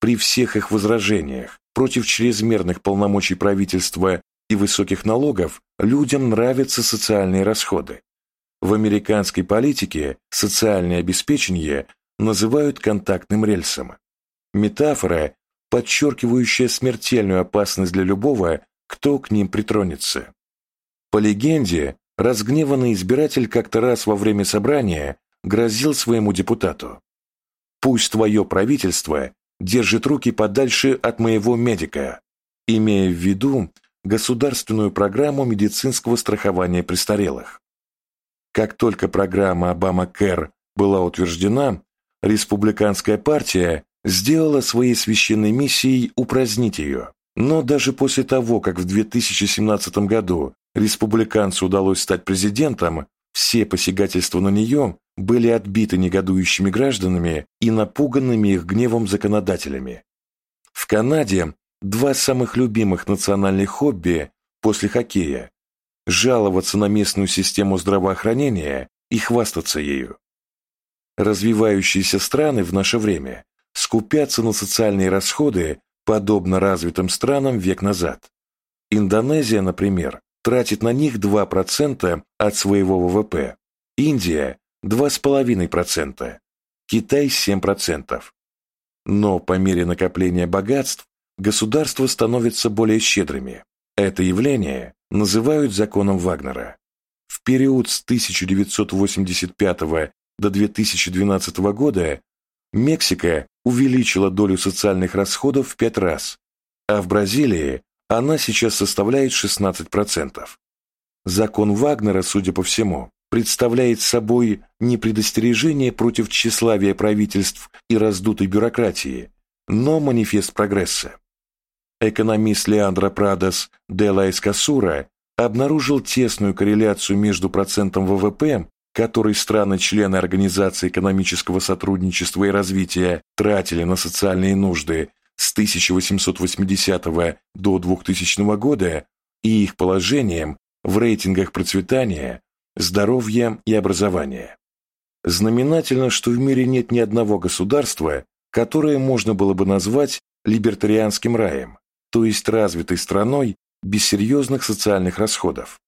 A: При всех их возражениях против чрезмерных полномочий правительства и высоких налогов людям нравятся социальные расходы. В американской политике социальное обеспечение называют контактным рельсом. Метафора, подчеркивающая смертельную опасность для любого, кто к ним притронется. По легенде, разгневанный избиратель как-то раз во время собрания грозил своему депутату. «Пусть твое правительство держит руки подальше от моего медика», имея в виду государственную программу медицинского страхования престарелых. Как только программа Обама-Кэр была утверждена, Республиканская партия сделала своей священной миссией упразднить ее. Но даже после того, как в 2017 году республиканцу удалось стать президентом, все посягательства на нее были отбиты негодующими гражданами и напуганными их гневом законодателями. В Канаде два самых любимых национальных хобби после хоккея – жаловаться на местную систему здравоохранения и хвастаться ею. Развивающиеся страны в наше время скупятся на социальные расходы, подобно развитым странам век назад. Индонезия, например, тратит на них 2% от своего ВВП, Индия – 2,5%, Китай – 7%. Но по мере накопления богатств государства становятся более щедрыми. Это явление называют законом Вагнера. В период с 1985 до 2012 года Мексика увеличила долю социальных расходов в пять раз, а в Бразилии она сейчас составляет 16%. Закон Вагнера, судя по всему, представляет собой не предостережение против тщеславия правительств и раздутой бюрократии, но манифест прогресса. Экономист Леандро Прадос де ла Эскасура обнаружил тесную корреляцию между процентом ВВП который страны-члены Организации экономического сотрудничества и развития тратили на социальные нужды с 1880 до 2000 года и их положением в рейтингах процветания, здоровья и образования. Знаменательно, что в мире нет ни одного государства, которое можно было бы назвать либертарианским раем, то есть развитой страной без серьезных социальных расходов.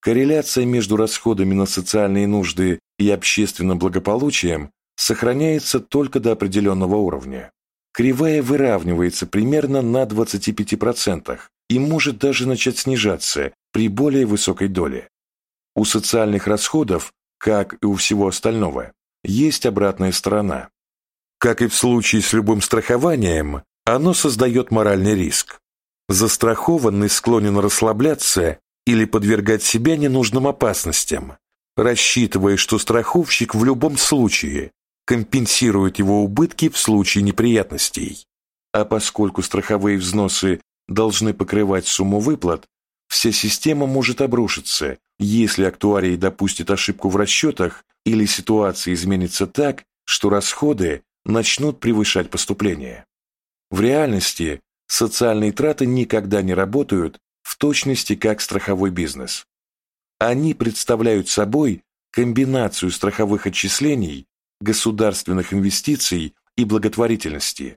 A: Корреляция между расходами на социальные нужды и общественным благополучием сохраняется только до определенного уровня. кривая выравнивается примерно на 25% и может даже начать снижаться при более высокой доле. У социальных расходов, как и у всего остального, есть обратная сторона. Как и в случае с любым страхованием, оно создает моральный риск. Застрахованный склонен расслабляться или подвергать себя ненужным опасностям, рассчитывая, что страховщик в любом случае компенсирует его убытки в случае неприятностей. А поскольку страховые взносы должны покрывать сумму выплат, вся система может обрушиться, если актуарий допустит ошибку в расчетах или ситуация изменится так, что расходы начнут превышать поступления. В реальности социальные траты никогда не работают в точности как страховой бизнес. Они представляют собой комбинацию страховых отчислений, государственных инвестиций и благотворительности.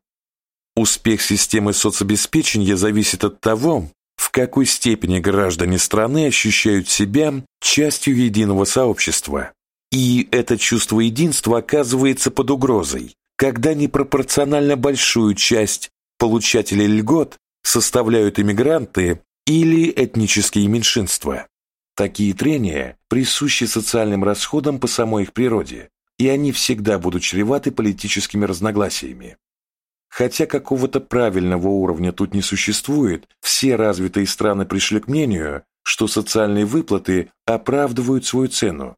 A: Успех системы соцобеспечения зависит от того, в какой степени граждане страны ощущают себя частью единого сообщества. И это чувство единства оказывается под угрозой, когда непропорционально большую часть получателей льгот составляют иммигранты или этнические меньшинства. Такие трения присущи социальным расходам по самой их природе, и они всегда будут чреваты политическими разногласиями. Хотя какого-то правильного уровня тут не существует, все развитые страны пришли к мнению, что социальные выплаты оправдывают свою цену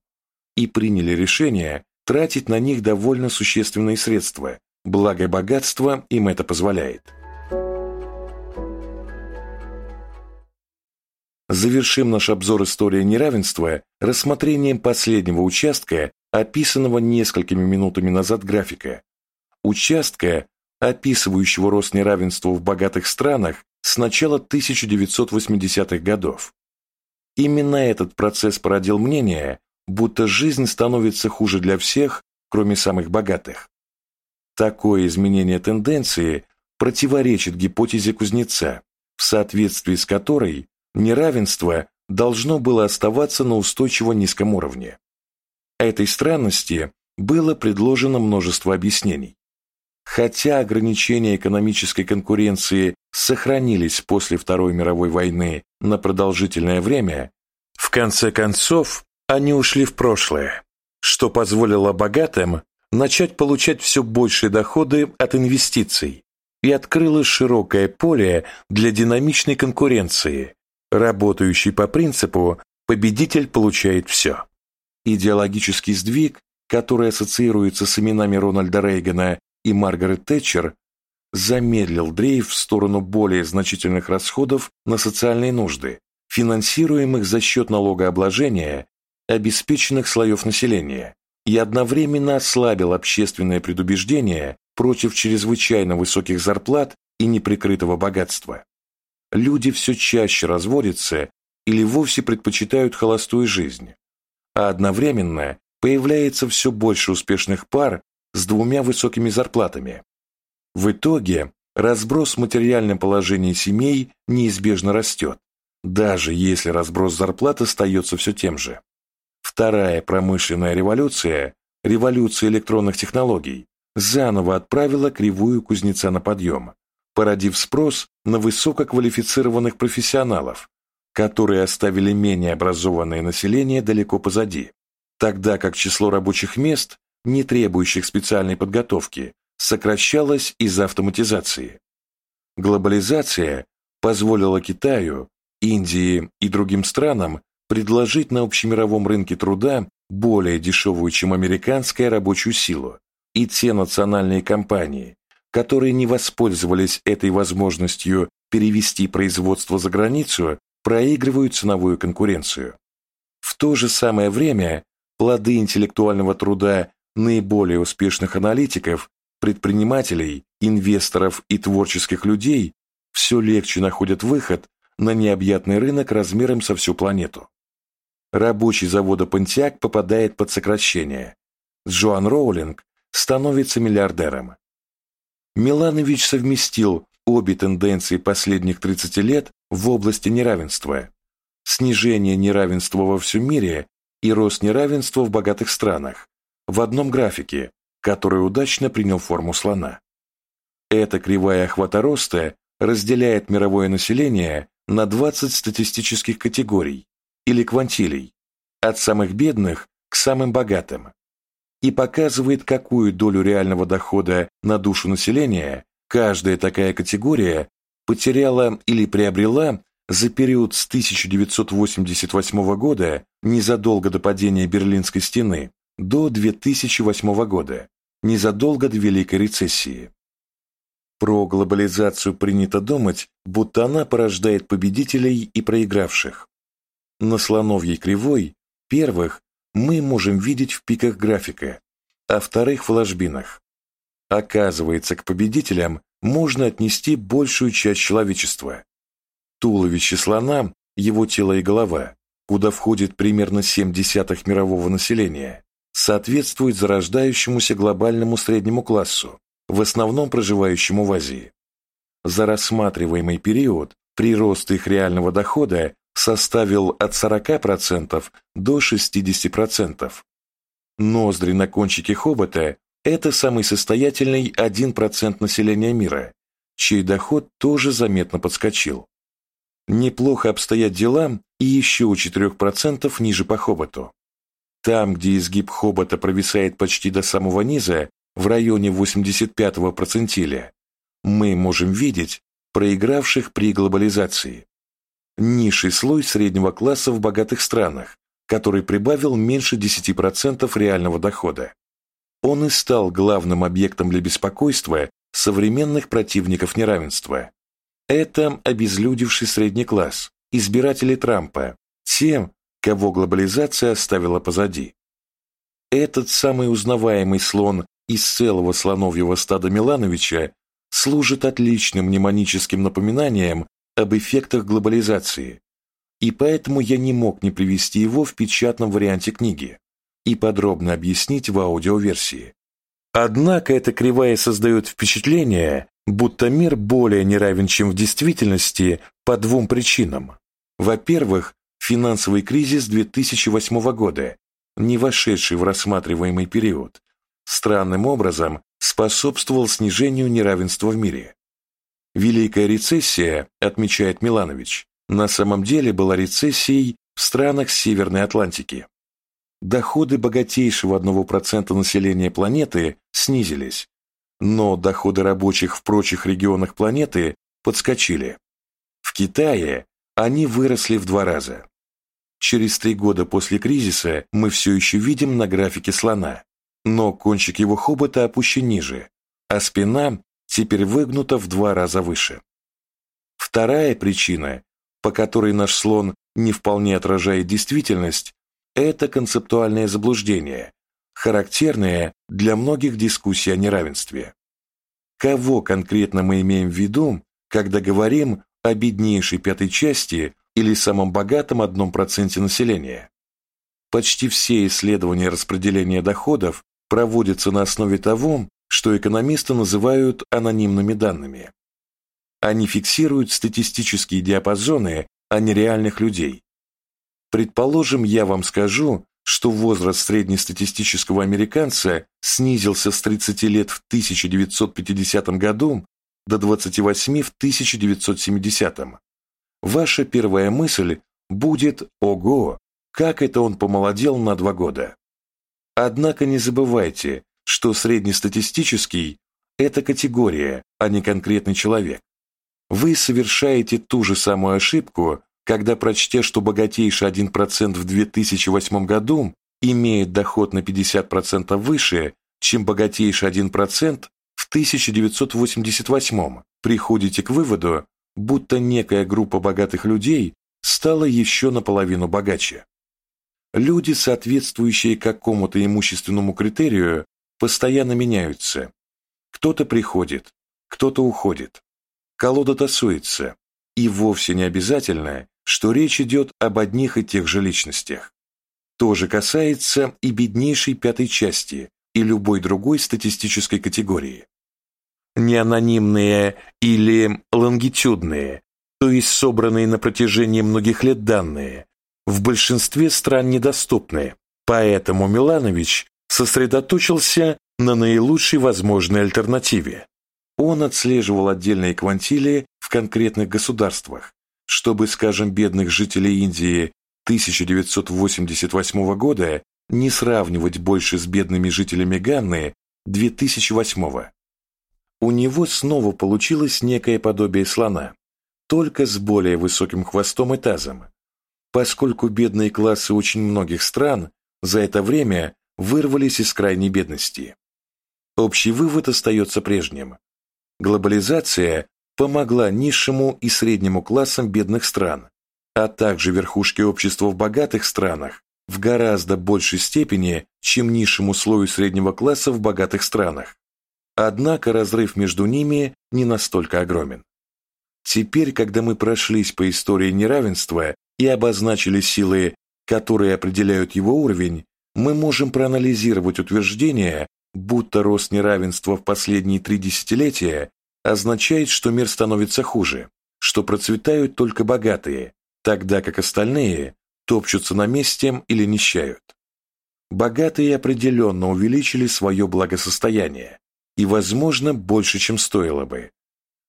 A: и приняли решение тратить на них довольно существенные средства, благо богатство им это позволяет. Завершим наш обзор истории неравенства рассмотрением последнего участка, описанного несколькими минутами назад графика. Участка, описывающего рост неравенства в богатых странах с начала 1980-х годов. Именно этот процесс породил мнение, будто жизнь становится хуже для всех, кроме самых богатых. Такое изменение тенденции противоречит гипотезе кузнеца, в соответствии с которой неравенство должно было оставаться на устойчиво низком уровне. Этой странности было предложено множество объяснений. Хотя ограничения экономической конкуренции сохранились после Второй мировой войны на продолжительное время, в конце концов они ушли в прошлое, что позволило богатым начать получать все большие доходы от инвестиций и открыло широкое поле для динамичной конкуренции, работающий по принципу «победитель получает все». Идеологический сдвиг, который ассоциируется с именами Рональда Рейгана и Маргарет Тэтчер, замедлил дрейф в сторону более значительных расходов на социальные нужды, финансируемых за счет налогообложения обеспеченных слоев населения, и одновременно ослабил общественное предубеждение против чрезвычайно высоких зарплат и неприкрытого богатства люди все чаще разводятся или вовсе предпочитают холостую жизнь, а одновременно появляется все больше успешных пар с двумя высокими зарплатами. В итоге разброс в материальном положении семей неизбежно растет, даже если разброс зарплат остается все тем же. Вторая промышленная революция, революция электронных технологий, заново отправила кривую кузнеца на подъем, породив спрос на высококвалифицированных профессионалов, которые оставили менее образованное население далеко позади, тогда как число рабочих мест, не требующих специальной подготовки, сокращалось из-за автоматизации. Глобализация позволила Китаю, Индии и другим странам предложить на общемировом рынке труда более дешевую, чем американская рабочую силу, и те национальные компании, которые не воспользовались этой возможностью перевести производство за границу, проигрывают ценовую конкуренцию. В то же самое время плоды интеллектуального труда наиболее успешных аналитиков, предпринимателей, инвесторов и творческих людей все легче находят выход на необъятный рынок размером со всю планету. Рабочий завода Pontiac попадает под сокращение. Джоан Роулинг становится миллиардером. Миланович совместил обе тенденции последних 30 лет в области неравенства. Снижение неравенства во всем мире и рост неравенства в богатых странах в одном графике, который удачно принял форму слона. Эта кривая охвата роста разделяет мировое население на 20 статистических категорий или квантилей, от самых бедных к самым богатым, и показывает, какую долю реального дохода на душу населения каждая такая категория потеряла или приобрела за период с 1988 года, незадолго до падения Берлинской стены, до 2008 года, незадолго до Великой рецессии. Про глобализацию принято думать, будто она порождает победителей и проигравших. На слоновьей кривой первых мы можем видеть в пиках графика, а вторых в ложбинах. Оказывается, к победителям можно отнести большую часть человечества. Туловище слона, его тело и голова, куда входит примерно 7 десятых мирового населения, соответствует зарождающемуся глобальному среднему классу, в основном проживающему в Азии. За рассматриваемый период прирост их реального дохода составил от 40% до 60%. Ноздри на кончике хобота – это самый состоятельный 1% населения мира, чей доход тоже заметно подскочил. Неплохо обстоят дела и еще у 4% ниже по хоботу. Там, где изгиб хобота провисает почти до самого низа, в районе 85-го процентиля, мы можем видеть проигравших при глобализации. Низший слой среднего класса в богатых странах, который прибавил меньше 10% реального дохода. Он и стал главным объектом для беспокойства современных противников неравенства. Это обезлюдивший средний класс, избиратели Трампа, тем, кого глобализация оставила позади. Этот самый узнаваемый слон из целого слоновьего стада Милановича служит отличным мнемоническим напоминанием об эффектах глобализации, и поэтому я не мог не привести его в печатном варианте книги и подробно объяснить в аудиоверсии. Однако эта кривая создает впечатление, будто мир более неравен, чем в действительности, по двум причинам. Во-первых, финансовый кризис 2008 года, не вошедший в рассматриваемый период, странным образом способствовал снижению неравенства в мире. Великая рецессия, отмечает Миланович, на самом деле была рецессией в странах Северной Атлантики. Доходы богатейшего 1% населения планеты снизились, но доходы рабочих в прочих регионах планеты подскочили. В Китае они выросли в два раза. Через три года после кризиса мы все еще видим на графике слона, но кончик его хобота опущен ниже, а спина теперь выгнута в два раза выше. Вторая причина, по которой наш слон не вполне отражает действительность, это концептуальное заблуждение, характерное для многих дискуссий о неравенстве. Кого конкретно мы имеем в виду, когда говорим о беднейшей пятой части или самом богатом одном проценте населения? Почти все исследования распределения доходов проводится на основе того, что экономисты называют анонимными данными. Они фиксируют статистические диапазоны, а не реальных людей. Предположим, я вам скажу, что возраст среднестатистического американца снизился с 30 лет в 1950 году до 28 в 1970. Ваша первая мысль будет «Ого, как это он помолодел на два года». Однако не забывайте, что среднестатистический – это категория, а не конкретный человек. Вы совершаете ту же самую ошибку, когда прочтя, что богатейший 1% в 2008 году имеет доход на 50% выше, чем богатейший 1% в 1988, приходите к выводу, будто некая группа богатых людей стала еще наполовину богаче. Люди, соответствующие какому-то имущественному критерию, постоянно меняются. Кто-то приходит, кто-то уходит. Колода тасуется, и вовсе не обязательно, что речь идет об одних и тех же личностях. То же касается и беднейшей пятой части и любой другой статистической категории. Неанонимные или лонгитюдные, то есть собранные на протяжении многих лет данные, в большинстве стран недоступны, поэтому Миланович сосредоточился на наилучшей возможной альтернативе. Он отслеживал отдельные квантили в конкретных государствах, чтобы, скажем, бедных жителей Индии 1988 года не сравнивать больше с бедными жителями Ганны 2008. У него снова получилось некое подобие слона, только с более высоким хвостом и тазом, поскольку бедные классы очень многих стран за это время вырвались из крайней бедности. Общий вывод остается прежним. Глобализация помогла низшему и среднему классам бедных стран, а также верхушке общества в богатых странах в гораздо большей степени, чем низшему слою среднего класса в богатых странах. Однако разрыв между ними не настолько огромен. Теперь, когда мы прошлись по истории неравенства и обозначили силы, которые определяют его уровень, мы можем проанализировать утверждение, будто рост неравенства в последние три десятилетия означает, что мир становится хуже, что процветают только богатые, тогда как остальные топчутся на месте или нищают. Богатые определенно увеличили свое благосостояние, и, возможно, больше, чем стоило бы.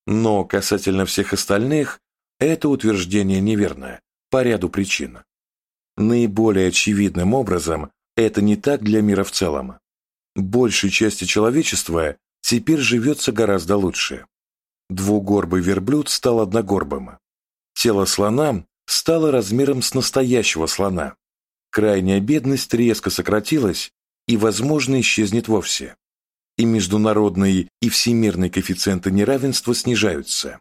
A: Но касательно всех остальных, это утверждение неверно, по ряду причин. Наиболее очевидным образом это не так для мира в целом. Большей части человечества теперь живется гораздо лучше. Двугорбый верблюд стал одногорбым. Тело слона стало размером с настоящего слона. Крайняя бедность резко сократилась и, возможно, исчезнет вовсе. И международный и всемирный коэффициенты неравенства снижаются.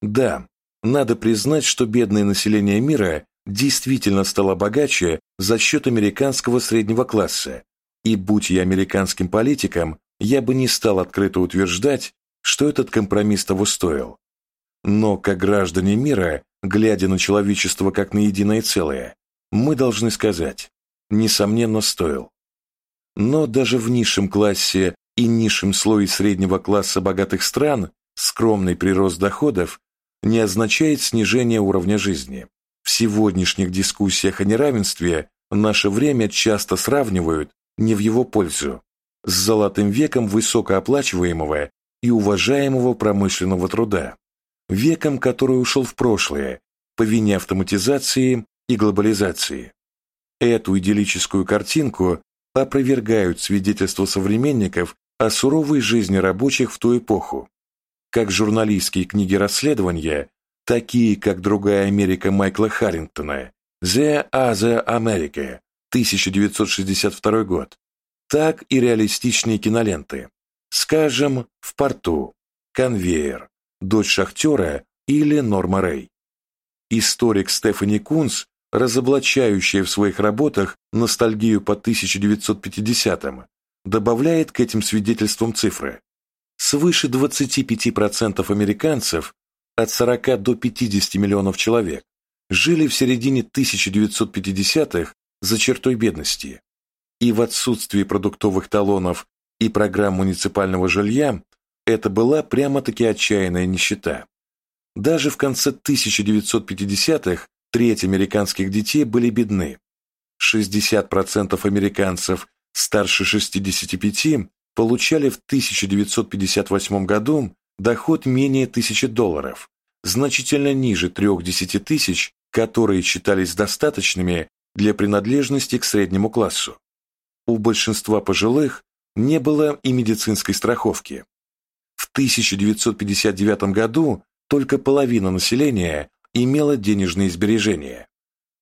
A: Да, надо признать, что бедное население мира действительно стало богаче за счет американского среднего класса, и будь я американским политиком, я бы не стал открыто утверждать, что этот компромисс того стоил. Но как граждане мира, глядя на человечество как на единое целое, мы должны сказать, несомненно, стоил. Но даже в низшем классе и низшем слое среднего класса богатых стран скромный прирост доходов не означает снижение уровня жизни. Сегодняшних дискуссиях о неравенстве наше время часто сравнивают не в его пользу. С золотым веком высокооплачиваемого и уважаемого промышленного труда, веком, который ушел в прошлое по вине автоматизации и глобализации. Эту идиллическую картинку опровергают свидетельства современников о суровой жизни рабочих в ту эпоху, как журналистские книги расследования, такие как «Другая Америка» Майкла Харрингтона, «The Other America» 1962 год, так и реалистичные киноленты, скажем, «В порту», «Конвейер», «Дочь шахтера» или «Норма Рэй». Историк Стефани Кунс, разоблачающая в своих работах ностальгию по 1950-м, добавляет к этим свидетельствам цифры. Свыше 25% американцев, от 40 до 50 миллионов человек, жили в середине 1950-х за чертой бедности. И в отсутствии продуктовых талонов и программ муниципального жилья это была прямо-таки отчаянная нищета. Даже в конце 1950-х треть американских детей были бедны. 60% американцев старше 65 получали в 1958 году доход менее тысячи долларов, значительно ниже трех-десяти тысяч, которые считались достаточными для принадлежности к среднему классу. У большинства пожилых не было и медицинской страховки. В 1959 году только половина населения имела денежные сбережения.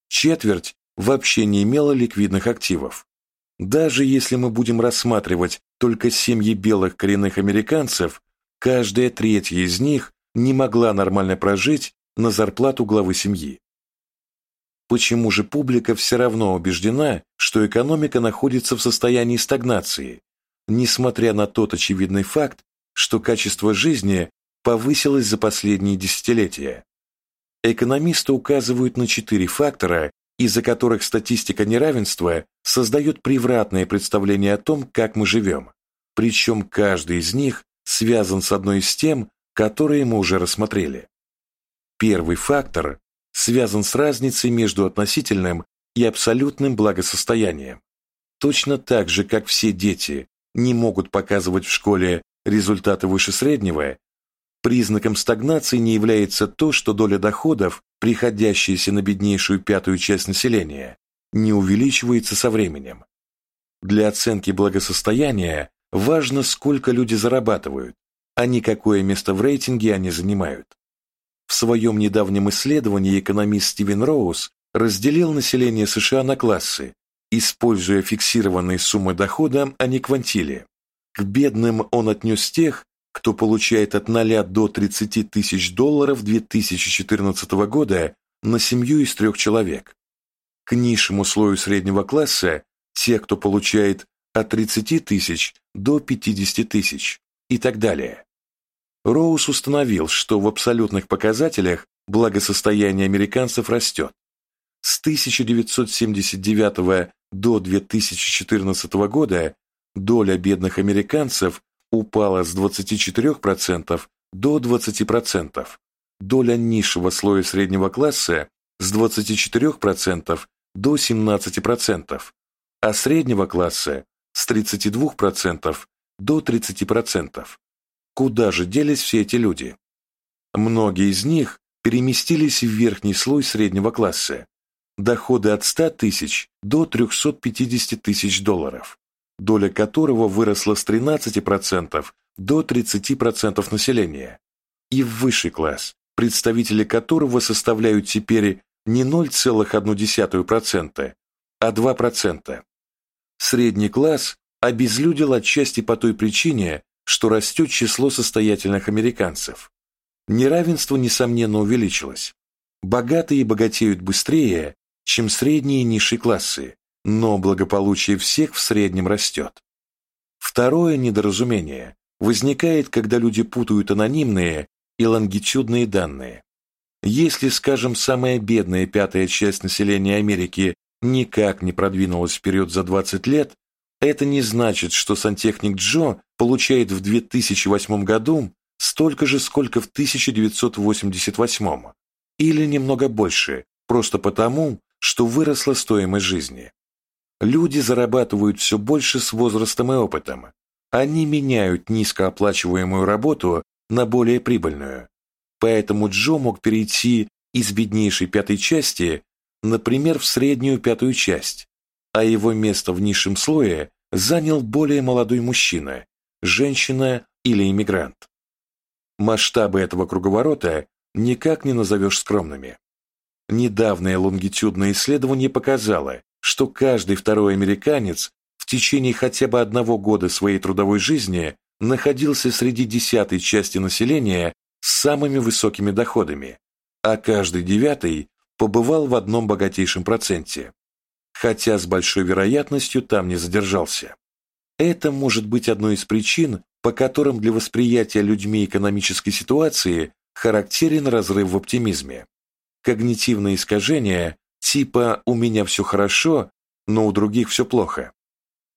A: Четверть вообще не имела ликвидных активов. Даже если мы будем рассматривать только семьи белых коренных американцев, каждая третья из них не могла нормально прожить на зарплату главы семьи. Почему же публика все равно убеждена, что экономика находится в состоянии стагнации, несмотря на тот очевидный факт, что качество жизни повысилось за последние десятилетия? Экономисты указывают на четыре фактора, из-за которых статистика неравенства создает превратное представление о том, как мы живем, причем каждый из них связан с одной из тем, которые мы уже рассмотрели. Первый фактор связан с разницей между относительным и абсолютным благосостоянием. Точно так же, как все дети не могут показывать в школе результаты выше среднего, признаком стагнации не является то, что доля доходов, приходящаяся на беднейшую пятую часть населения, не увеличивается со временем. Для оценки благосостояния важно, сколько люди зарабатывают, а не какое место в рейтинге они занимают. В своем недавнем исследовании экономист Стивен Роуз разделил население США на классы, используя фиксированные суммы дохода, а не квантили. К бедным он отнес тех, кто получает от 0 до 30 тысяч долларов 2014 года на семью из трех человек. К низшему слою среднего класса – те, кто получает от 30 тысяч до 50 тысяч и так далее. Роуз установил, что в абсолютных показателях благосостояние американцев растет. С 1979 до 2014 года доля бедных американцев упала с 24% до 20%, доля низшего слоя среднего класса с 24% до 17%, а среднего класса с 32% до 30%. Куда же делись все эти люди? Многие из них переместились в верхний слой среднего класса, доходы от 100 тысяч до 350 тысяч долларов, доля которого выросла с 13% до 30% населения, и в высший класс, представители которого составляют теперь не 0,1%, а 2%. Средний класс обезлюдил отчасти по той причине, что растет число состоятельных американцев. Неравенство, несомненно, увеличилось. Богатые богатеют быстрее, чем средние и низшие классы, но благополучие всех в среднем растет. Второе недоразумение возникает, когда люди путают анонимные и лонгитюдные данные. Если, скажем, самая бедная пятая часть населения Америки никак не продвинулась вперед за 20 лет, это не значит, что сантехник Джо получает в 2008 году столько же, сколько в 1988, или немного больше, просто потому, что выросла стоимость жизни. Люди зарабатывают все больше с возрастом и опытом. Они меняют низкооплачиваемую работу на более прибыльную. Поэтому Джо мог перейти из беднейшей пятой части, например, в среднюю пятую часть, а его место в низшем слое занял более молодой мужчина, женщина или иммигрант. Масштабы этого круговорота никак не назовешь скромными. Недавнее лонгитюдное исследование показало, что каждый второй американец в течение хотя бы одного года своей трудовой жизни находился среди десятой части населения с самыми высокими доходами, а каждый девятый побывал в одном богатейшем проценте, хотя с большой вероятностью там не задержался. Это может быть одной из причин, по которым для восприятия людьми экономической ситуации характерен разрыв в оптимизме когнитивные искажения типа «у меня все хорошо, но у других все плохо».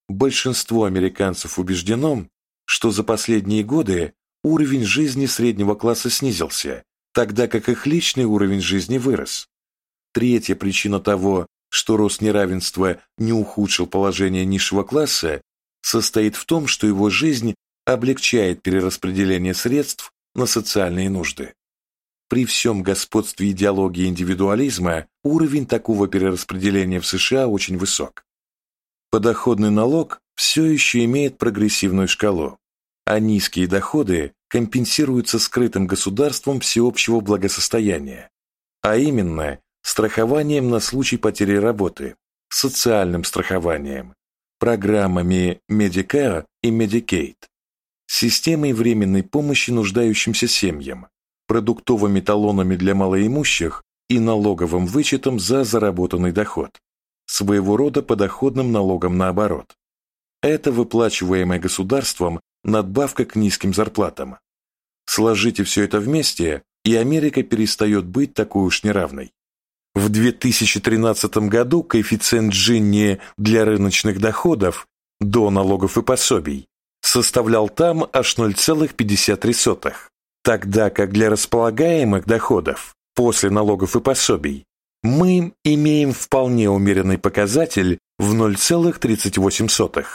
A: Большинство американцев убеждено, что за последние годы уровень жизни среднего класса снизился, тогда как их личный уровень жизни вырос. Третья причина того, что рост неравенства не ухудшил положение низшего класса, состоит в том, что его жизнь облегчает перераспределение средств на социальные нужды. При всем господстве идеологии индивидуализма уровень такого перераспределения в США очень высок. Подоходный налог все еще имеет прогрессивную шкалу, а низкие доходы компенсируются скрытым государством всеобщего благосостояния, а именно страхованием на случай потери работы, социальным страхованием, программами Medicare и Medicaid, системой временной помощи нуждающимся семьям, продуктовыми талонами для малоимущих и налоговым вычетом за заработанный доход, своего рода подоходным налогом наоборот. Это выплачиваемая государством надбавка к низким зарплатам. Сложите все это вместе, и Америка перестает быть такой уж неравной. В 2013 году коэффициент Джинни для рыночных доходов до налогов и пособий составлял там аж 0,53 тогда как для располагаемых доходов после налогов и пособий мы имеем вполне умеренный показатель в 0,38.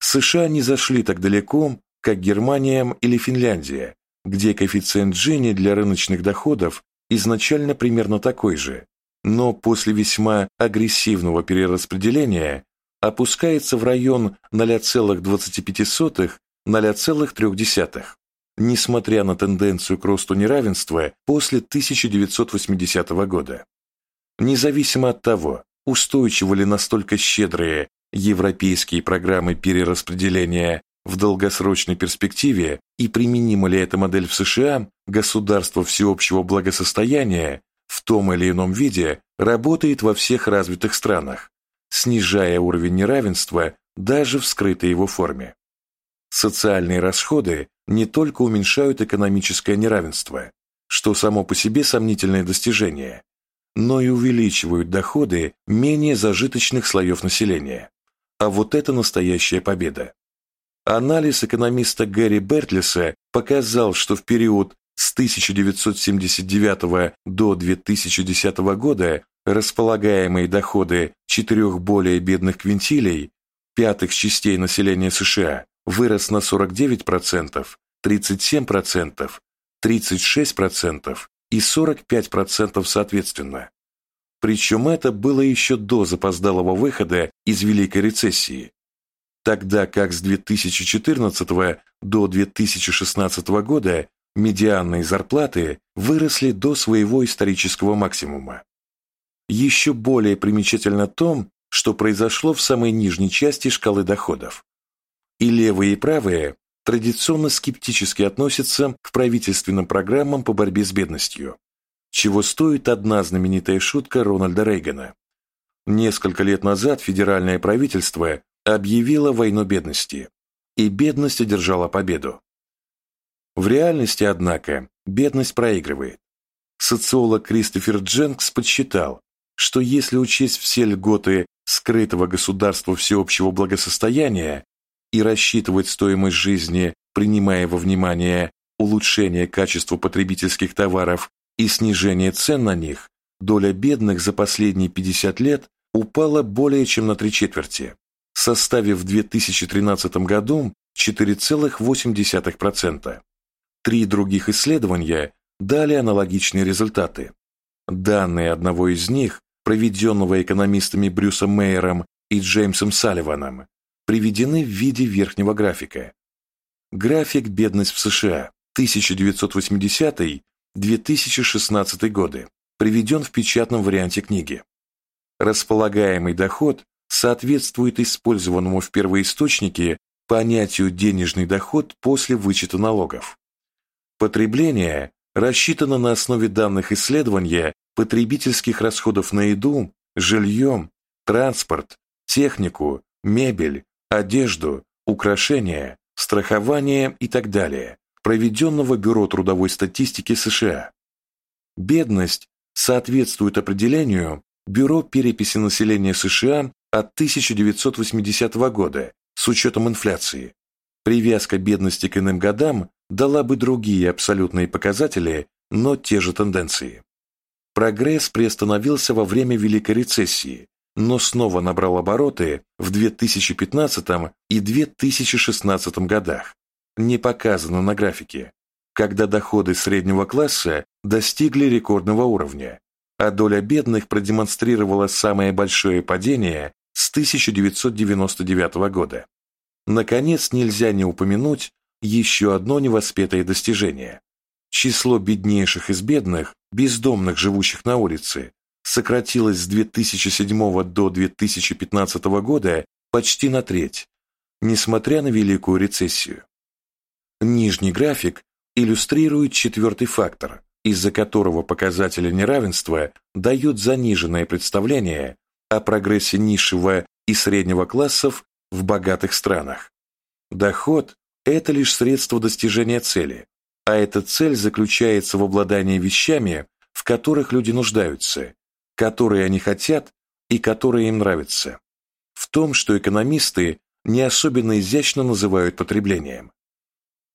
A: США не зашли так далеко, как Германия или Финляндия, где коэффициент Джинни для рыночных доходов изначально примерно такой же, но после весьма агрессивного перераспределения опускается в район 0,25-0,3, несмотря на тенденцию к росту неравенства после 1980 года. Независимо от того, устойчивы ли настолько щедрые европейские программы перераспределения в долгосрочной перспективе и применима ли эта модель в США, государство всеобщего благосостояния том или ином виде работает во всех развитых странах, снижая уровень неравенства даже в скрытой его форме. Социальные расходы не только уменьшают экономическое неравенство, что само по себе сомнительное достижение, но и увеличивают доходы менее зажиточных слоев населения. А вот это настоящая победа. Анализ экономиста Гэри Бертлиса показал, что в период с 1979 до 2010 года располагаемые доходы четырех более бедных квинтилей, пятых частей населения США, вырос на 49%, 37%, 36% и 45% соответственно. Причем это было еще до запоздалого выхода из Великой рецессии, тогда как с 2014 до 2016 года медианные зарплаты выросли до своего исторического максимума. Еще более примечательно то, что произошло в самой нижней части шкалы доходов. И левые и правые традиционно скептически относятся к правительственным программам по борьбе с бедностью, чего стоит одна знаменитая шутка Рональда Рейгана. Несколько лет назад федеральное правительство объявило войну бедности, и бедность одержала победу. В реальности, однако, бедность проигрывает. Социолог Кристофер Дженкс подсчитал, что если учесть все льготы скрытого государства всеобщего благосостояния и рассчитывать стоимость жизни, принимая во внимание улучшение качества потребительских товаров и снижение цен на них, доля бедных за последние 50 лет упала более чем на три четверти, составив в 2013 году 4,8%. Три других исследования дали аналогичные результаты. Данные одного из них, проведенного экономистами Брюсом Мейером и Джеймсом Салливаном, приведены в виде верхнего графика. График «Бедность в США» 1980-2016 годы приведен в печатном варианте книги. Располагаемый доход соответствует использованному в первоисточнике понятию «денежный доход после вычета налогов». Потребление рассчитано на основе данных исследования потребительских расходов на еду, жилье, транспорт, технику, мебель, одежду, украшения, страхование и так далее, проведенного Бюро трудовой статистики США. Бедность соответствует определению Бюро переписи населения США от 1980 года с учетом инфляции. Привязка бедности к иным годам дала бы другие абсолютные показатели, но те же тенденции. Прогресс приостановился во время Великой рецессии, но снова набрал обороты в 2015 и 2016 годах, не показано на графике, когда доходы среднего класса достигли рекордного уровня, а доля бедных продемонстрировала самое большое падение с 1999 года. Наконец, нельзя не упомянуть еще одно невоспетое достижение. Число беднейших из бедных, бездомных, живущих на улице, сократилось с 2007 до 2015 года почти на треть, несмотря на Великую рецессию. Нижний график иллюстрирует четвертый фактор, из-за которого показатели неравенства дают заниженное представление о прогрессе низшего и среднего классов в богатых странах. Доход – это лишь средство достижения цели, а эта цель заключается в обладании вещами, в которых люди нуждаются, которые они хотят и которые им нравятся. В том, что экономисты не особенно изящно называют потреблением.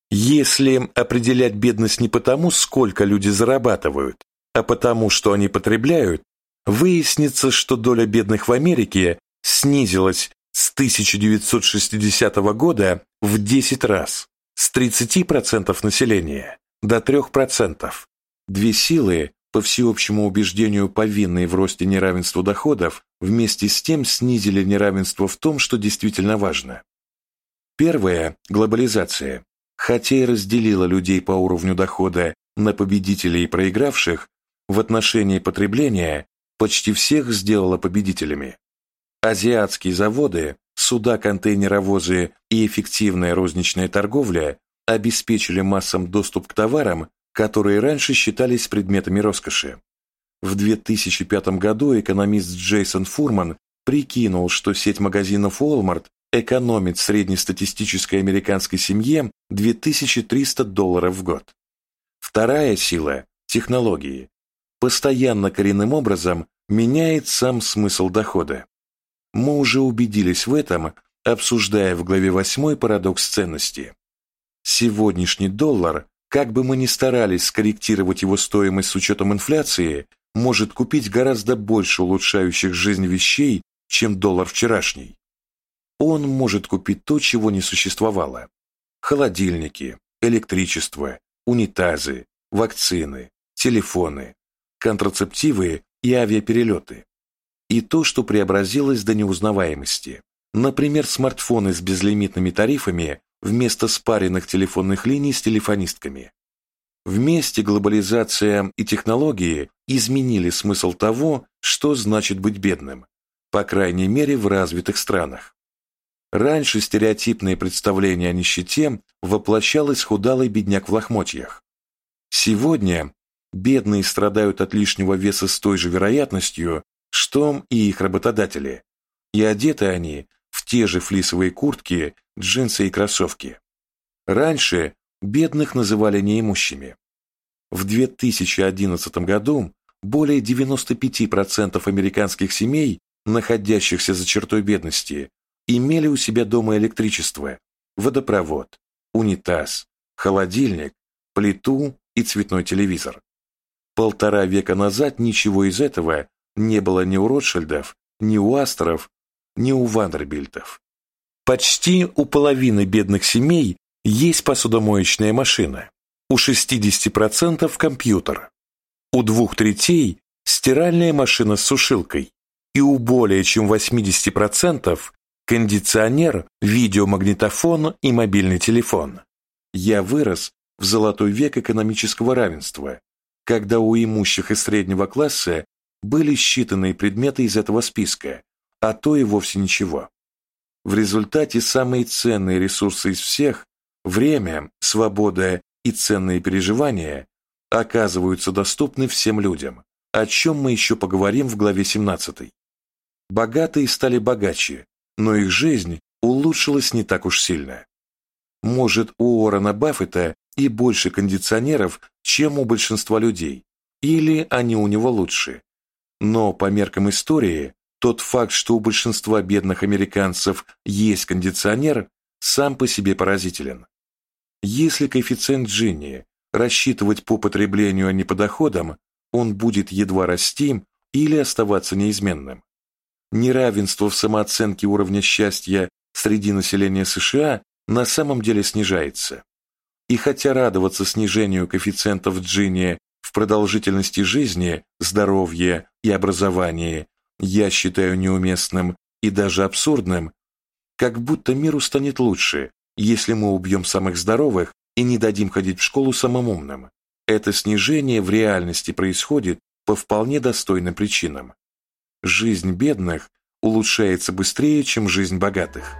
A: Если определять бедность не потому, сколько люди зарабатывают, а потому, что они потребляют, выяснится, что доля бедных в Америке снизилась 1960 года в 10 раз, с 30% населения до 3%. Две силы, по всеобщему убеждению повинные в росте неравенства доходов, вместе с тем снизили неравенство в том, что действительно важно. Первая – глобализация, хотя и разделила людей по уровню дохода на победителей и проигравших, в отношении потребления почти всех сделала победителями. Азиатские заводы, суда-контейнеровозы и эффективная розничная торговля обеспечили массам доступ к товарам, которые раньше считались предметами роскоши. В 2005 году экономист Джейсон Фурман прикинул, что сеть магазинов Walmart экономит среднестатистической американской семье 2300 долларов в год. Вторая сила – технологии. Постоянно коренным образом меняет сам смысл дохода. Мы уже убедились в этом, обсуждая в главе 8 парадокс ценности. Сегодняшний доллар, как бы мы ни старались скорректировать его стоимость с учетом инфляции, может купить гораздо больше улучшающих жизнь вещей, чем доллар вчерашний. Он может купить то, чего не существовало. Холодильники, электричество, унитазы, вакцины, телефоны, контрацептивы и авиаперелеты и то, что преобразилось до неузнаваемости. Например, смартфоны с безлимитными тарифами вместо спаренных телефонных линий с телефонистками. Вместе глобализация и технологии изменили смысл того, что значит быть бедным, по крайней мере в развитых странах. Раньше стереотипное представление о нищете воплощалось худалый бедняк в лохмотьях. Сегодня бедные страдают от лишнего веса с той же вероятностью, что и их работодатели, и одеты они в те же флисовые куртки, джинсы и кроссовки. Раньше бедных называли неимущими. В 2011 году более 95% американских семей, находящихся за чертой бедности, имели у себя дома электричество, водопровод, унитаз, холодильник, плиту и цветной телевизор. Полтора века назад ничего из этого не было ни у Ротшильдов, ни у Астеров, ни у Вандербильтов. Почти у половины бедных семей есть посудомоечная машина, у 60% компьютер, у двух третей стиральная машина с сушилкой и у более чем 80% кондиционер, видеомагнитофон и мобильный телефон. Я вырос в золотой век экономического равенства, когда у имущих и среднего класса были считанные предметы из этого списка, а то и вовсе ничего. В результате самые ценные ресурсы из всех – время, свобода и ценные переживания – оказываются доступны всем людям, о чем мы еще поговорим в главе 17. Богатые стали богаче, но их жизнь улучшилась не так уж сильно. Может, у Уоррена Баффета и больше кондиционеров, чем у большинства людей, или они у него лучше, но по меркам истории, тот факт, что у большинства бедных американцев есть кондиционер, сам по себе поразителен. Если коэффициент Джинни рассчитывать по потреблению, а не по доходам, он будет едва расти или оставаться неизменным. Неравенство в самооценке уровня счастья среди населения США на самом деле снижается. И хотя радоваться снижению коэффициентов Джинни в продолжительности жизни, здоровье и образовании я считаю неуместным и даже абсурдным, как будто миру станет лучше, если мы убьем самых здоровых и не дадим ходить в школу самым умным. Это снижение в реальности происходит по вполне достойным причинам. Жизнь бедных улучшается быстрее, чем жизнь богатых.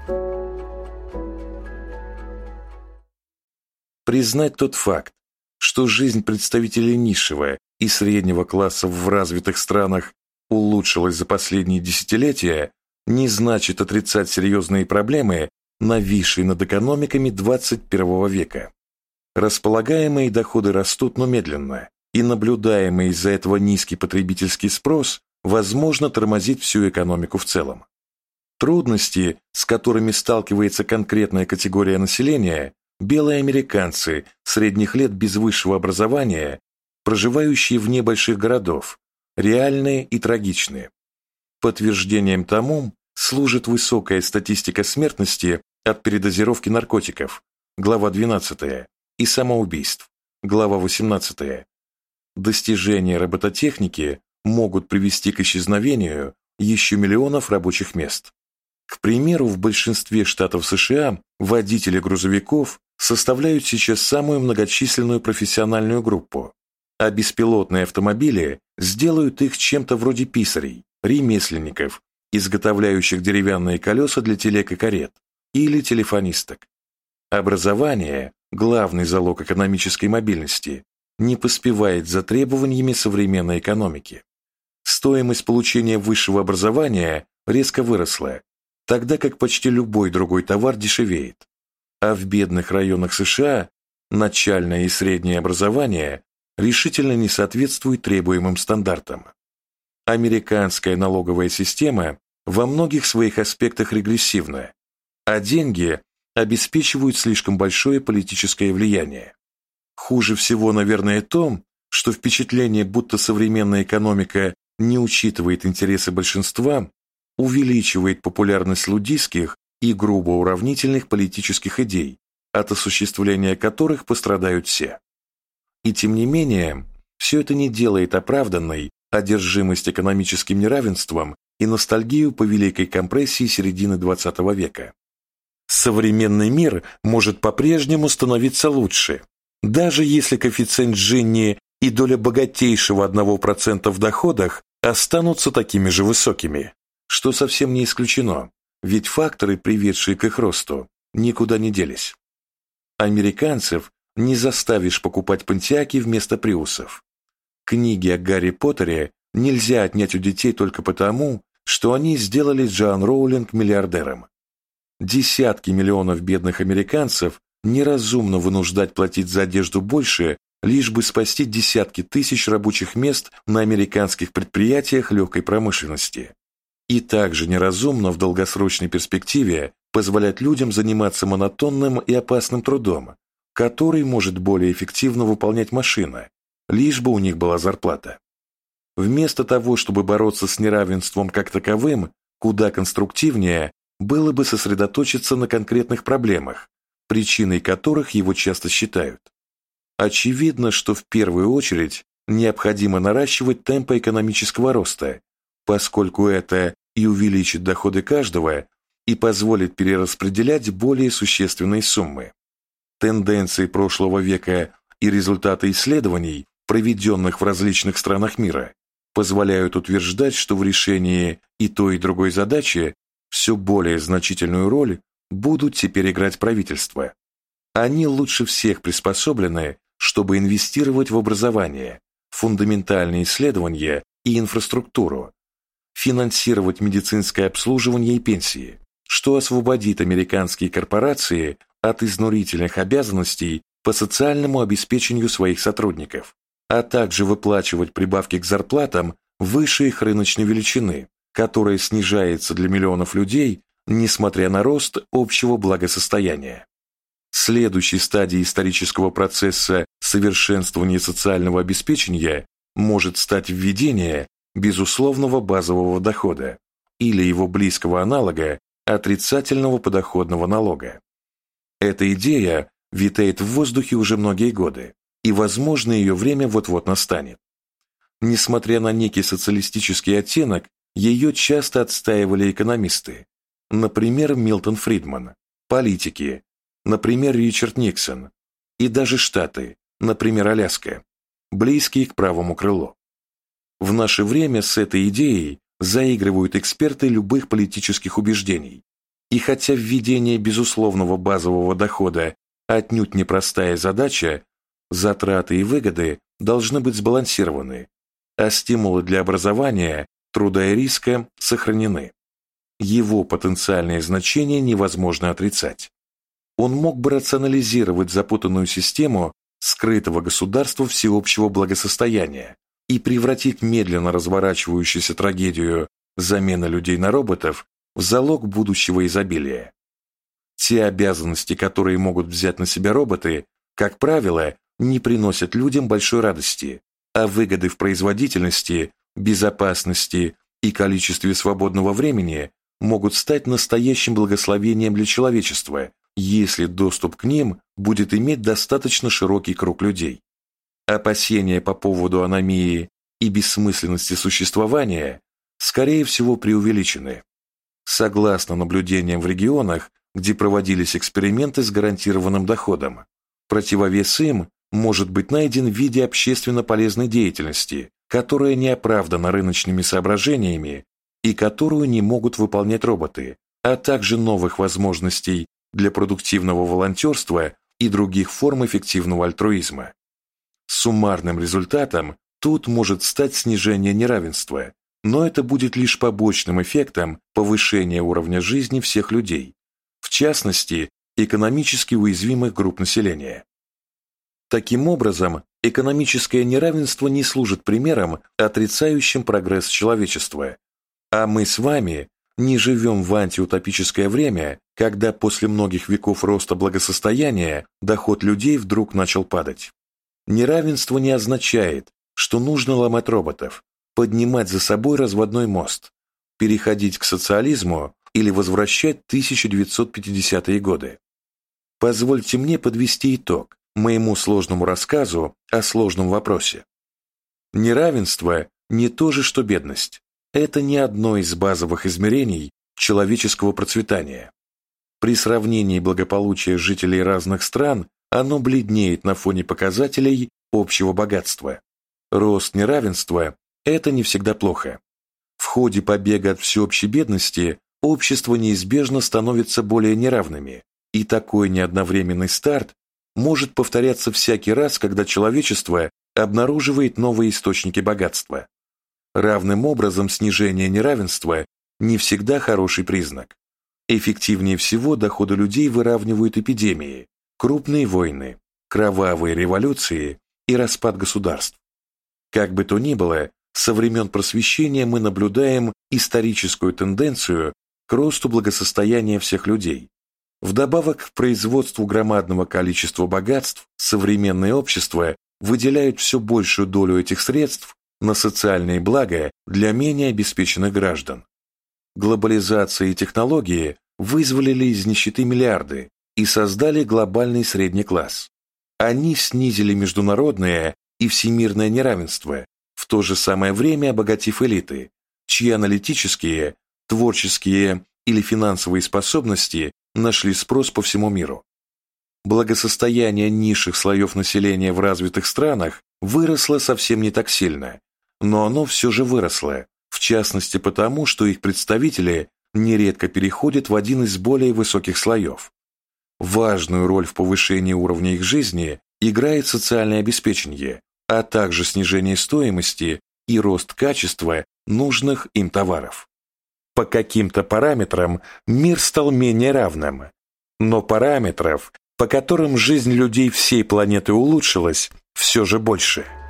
A: Признать тот факт, что жизнь представителей низшего и среднего класса в развитых странах улучшилась за последние десятилетия, не значит отрицать серьезные проблемы, нависшие над экономиками 21 века. Располагаемые доходы растут, но медленно, и наблюдаемый из-за этого низкий потребительский спрос, возможно, тормозит всю экономику в целом. Трудности, с которыми сталкивается конкретная категория населения, Белые американцы средних лет без высшего образования, проживающие вне больших городов, реальные и трагичные. Подтверждением тому служит высокая статистика смертности от передозировки наркотиков, глава 12, и самоубийств, глава 18. Достижения робототехники могут привести к исчезновению еще миллионов рабочих мест. К примеру, в большинстве штатов США водители грузовиков составляют сейчас самую многочисленную профессиональную группу, а беспилотные автомобили сделают их чем-то вроде писарей, ремесленников, изготовляющих деревянные колеса для телег и карет, или телефонисток. Образование – главный залог экономической мобильности, не поспевает за требованиями современной экономики. Стоимость получения высшего образования резко выросла, тогда как почти любой другой товар дешевеет. А в бедных районах США начальное и среднее образование решительно не соответствует требуемым стандартам. Американская налоговая система во многих своих аспектах регрессивна, а деньги обеспечивают слишком большое политическое влияние. Хуже всего, наверное, то, что впечатление, будто современная экономика не учитывает интересы большинства, увеличивает популярность лудистских и грубо уравнительных политических идей, от осуществления которых пострадают все. И тем не менее, все это не делает оправданной одержимость экономическим неравенством и ностальгию по великой компрессии середины XX века. Современный мир может по-прежнему становиться лучше, даже если коэффициент Джинни и доля богатейшего 1% в доходах останутся такими же высокими, что совсем не исключено, ведь факторы, приведшие к их росту, никуда не делись. Американцев не заставишь покупать пантиаки вместо приусов. Книги о Гарри Поттере нельзя отнять у детей только потому, что они сделали Джоан Роулинг миллиардером. Десятки миллионов бедных американцев неразумно вынуждать платить за одежду больше, лишь бы спасти десятки тысяч рабочих мест на американских предприятиях легкой промышленности. И также неразумно в долгосрочной перспективе позволять людям заниматься монотонным и опасным трудом, который может более эффективно выполнять машина, лишь бы у них была зарплата. Вместо того, чтобы бороться с неравенством как таковым, куда конструктивнее было бы сосредоточиться на конкретных проблемах, причиной которых его часто считают. Очевидно, что в первую очередь необходимо наращивать темпы экономического роста, поскольку это и увеличит доходы каждого, и позволит перераспределять более существенные суммы. Тенденции прошлого века и результаты исследований, проведенных в различных странах мира, позволяют утверждать, что в решении и той, и другой задачи все более значительную роль будут теперь играть правительства. Они лучше всех приспособлены, чтобы инвестировать в образование, фундаментальные исследования и инфраструктуру, финансировать медицинское обслуживание и пенсии, что освободит американские корпорации от изнурительных обязанностей по социальному обеспечению своих сотрудников, а также выплачивать прибавки к зарплатам выше их рыночной величины, которая снижается для миллионов людей несмотря на рост общего благосостояния. Следующей стадией исторического процесса совершенствования социального обеспечения может стать введение безусловного базового дохода или его близкого аналога отрицательного подоходного налога. Эта идея витает в воздухе уже многие годы, и, возможно, ее время вот-вот настанет. Несмотря на некий социалистический оттенок, ее часто отстаивали экономисты, например, Милтон Фридман, политики, например, Ричард Никсон, и даже Штаты, например, Аляска, близкие к правому крылу. В наше время с этой идеей заигрывают эксперты любых политических убеждений. И хотя введение безусловного базового дохода отнюдь непростая задача, затраты и выгоды должны быть сбалансированы, а стимулы для образования, труда и риска сохранены. Его потенциальное значение невозможно отрицать. Он мог бы рационализировать запутанную систему скрытого государства всеобщего благосостояния и превратить медленно разворачивающуюся трагедию замены людей на роботов в залог будущего изобилия. Те обязанности, которые могут взять на себя роботы, как правило, не приносят людям большой радости, а выгоды в производительности, безопасности и количестве свободного времени могут стать настоящим благословением для человечества, если доступ к ним будет иметь достаточно широкий круг людей. Опасения по поводу аномии и бессмысленности существования, скорее всего, преувеличены. Согласно наблюдениям в регионах, где проводились эксперименты с гарантированным доходом, противовес им может быть найден в виде общественно полезной деятельности, которая не оправдана рыночными соображениями и которую не могут выполнять роботы, а также новых возможностей для продуктивного волонтерства и других форм эффективного альтруизма. Суммарным результатом тут может стать снижение неравенства, но это будет лишь побочным эффектом повышения уровня жизни всех людей, в частности, экономически уязвимых групп населения. Таким образом, экономическое неравенство не служит примером, отрицающим прогресс человечества, а мы с вами не живем в антиутопическое время, когда после многих веков роста благосостояния доход людей вдруг начал падать. Неравенство не означает, что нужно ломать роботов, поднимать за собой разводной мост, переходить к социализму или возвращать 1950-е годы. Позвольте мне подвести итог моему сложному рассказу о сложном вопросе. Неравенство не то же, что бедность. Это не одно из базовых измерений человеческого процветания. При сравнении благополучия жителей разных стран оно бледнеет на фоне показателей общего богатства. Рост неравенства – это не всегда плохо. В ходе побега от всеобщей бедности общество неизбежно становится более неравными, и такой неодновременный старт может повторяться всякий раз, когда человечество обнаруживает новые источники богатства. Равным образом снижение неравенства не всегда хороший признак. Эффективнее всего доходы людей выравнивают эпидемии, крупные войны, кровавые революции и распад государств. Как бы то ни было, со времен просвещения мы наблюдаем историческую тенденцию к росту благосостояния всех людей. Вдобавок к производству громадного количества богатств, современное общество выделяет все большую долю этих средств на социальные блага для менее обеспеченных граждан. Глобализация и технологии вызволили из нищеты миллиарды и создали глобальный средний класс. Они снизили международное и всемирное неравенство, в то же самое время обогатив элиты, чьи аналитические, творческие или финансовые способности нашли спрос по всему миру. Благосостояние низших слоев населения в развитых странах выросло совсем не так сильно, но оно все же выросло, в частности потому, что их представители нередко переходят в один из более высоких слоев. Важную роль в повышении уровня их жизни играет социальное обеспечение, а также снижение стоимости и рост качества нужных им товаров. По каким-то параметрам мир стал менее равным, но параметров, по которым жизнь людей всей планеты улучшилась, все же больше –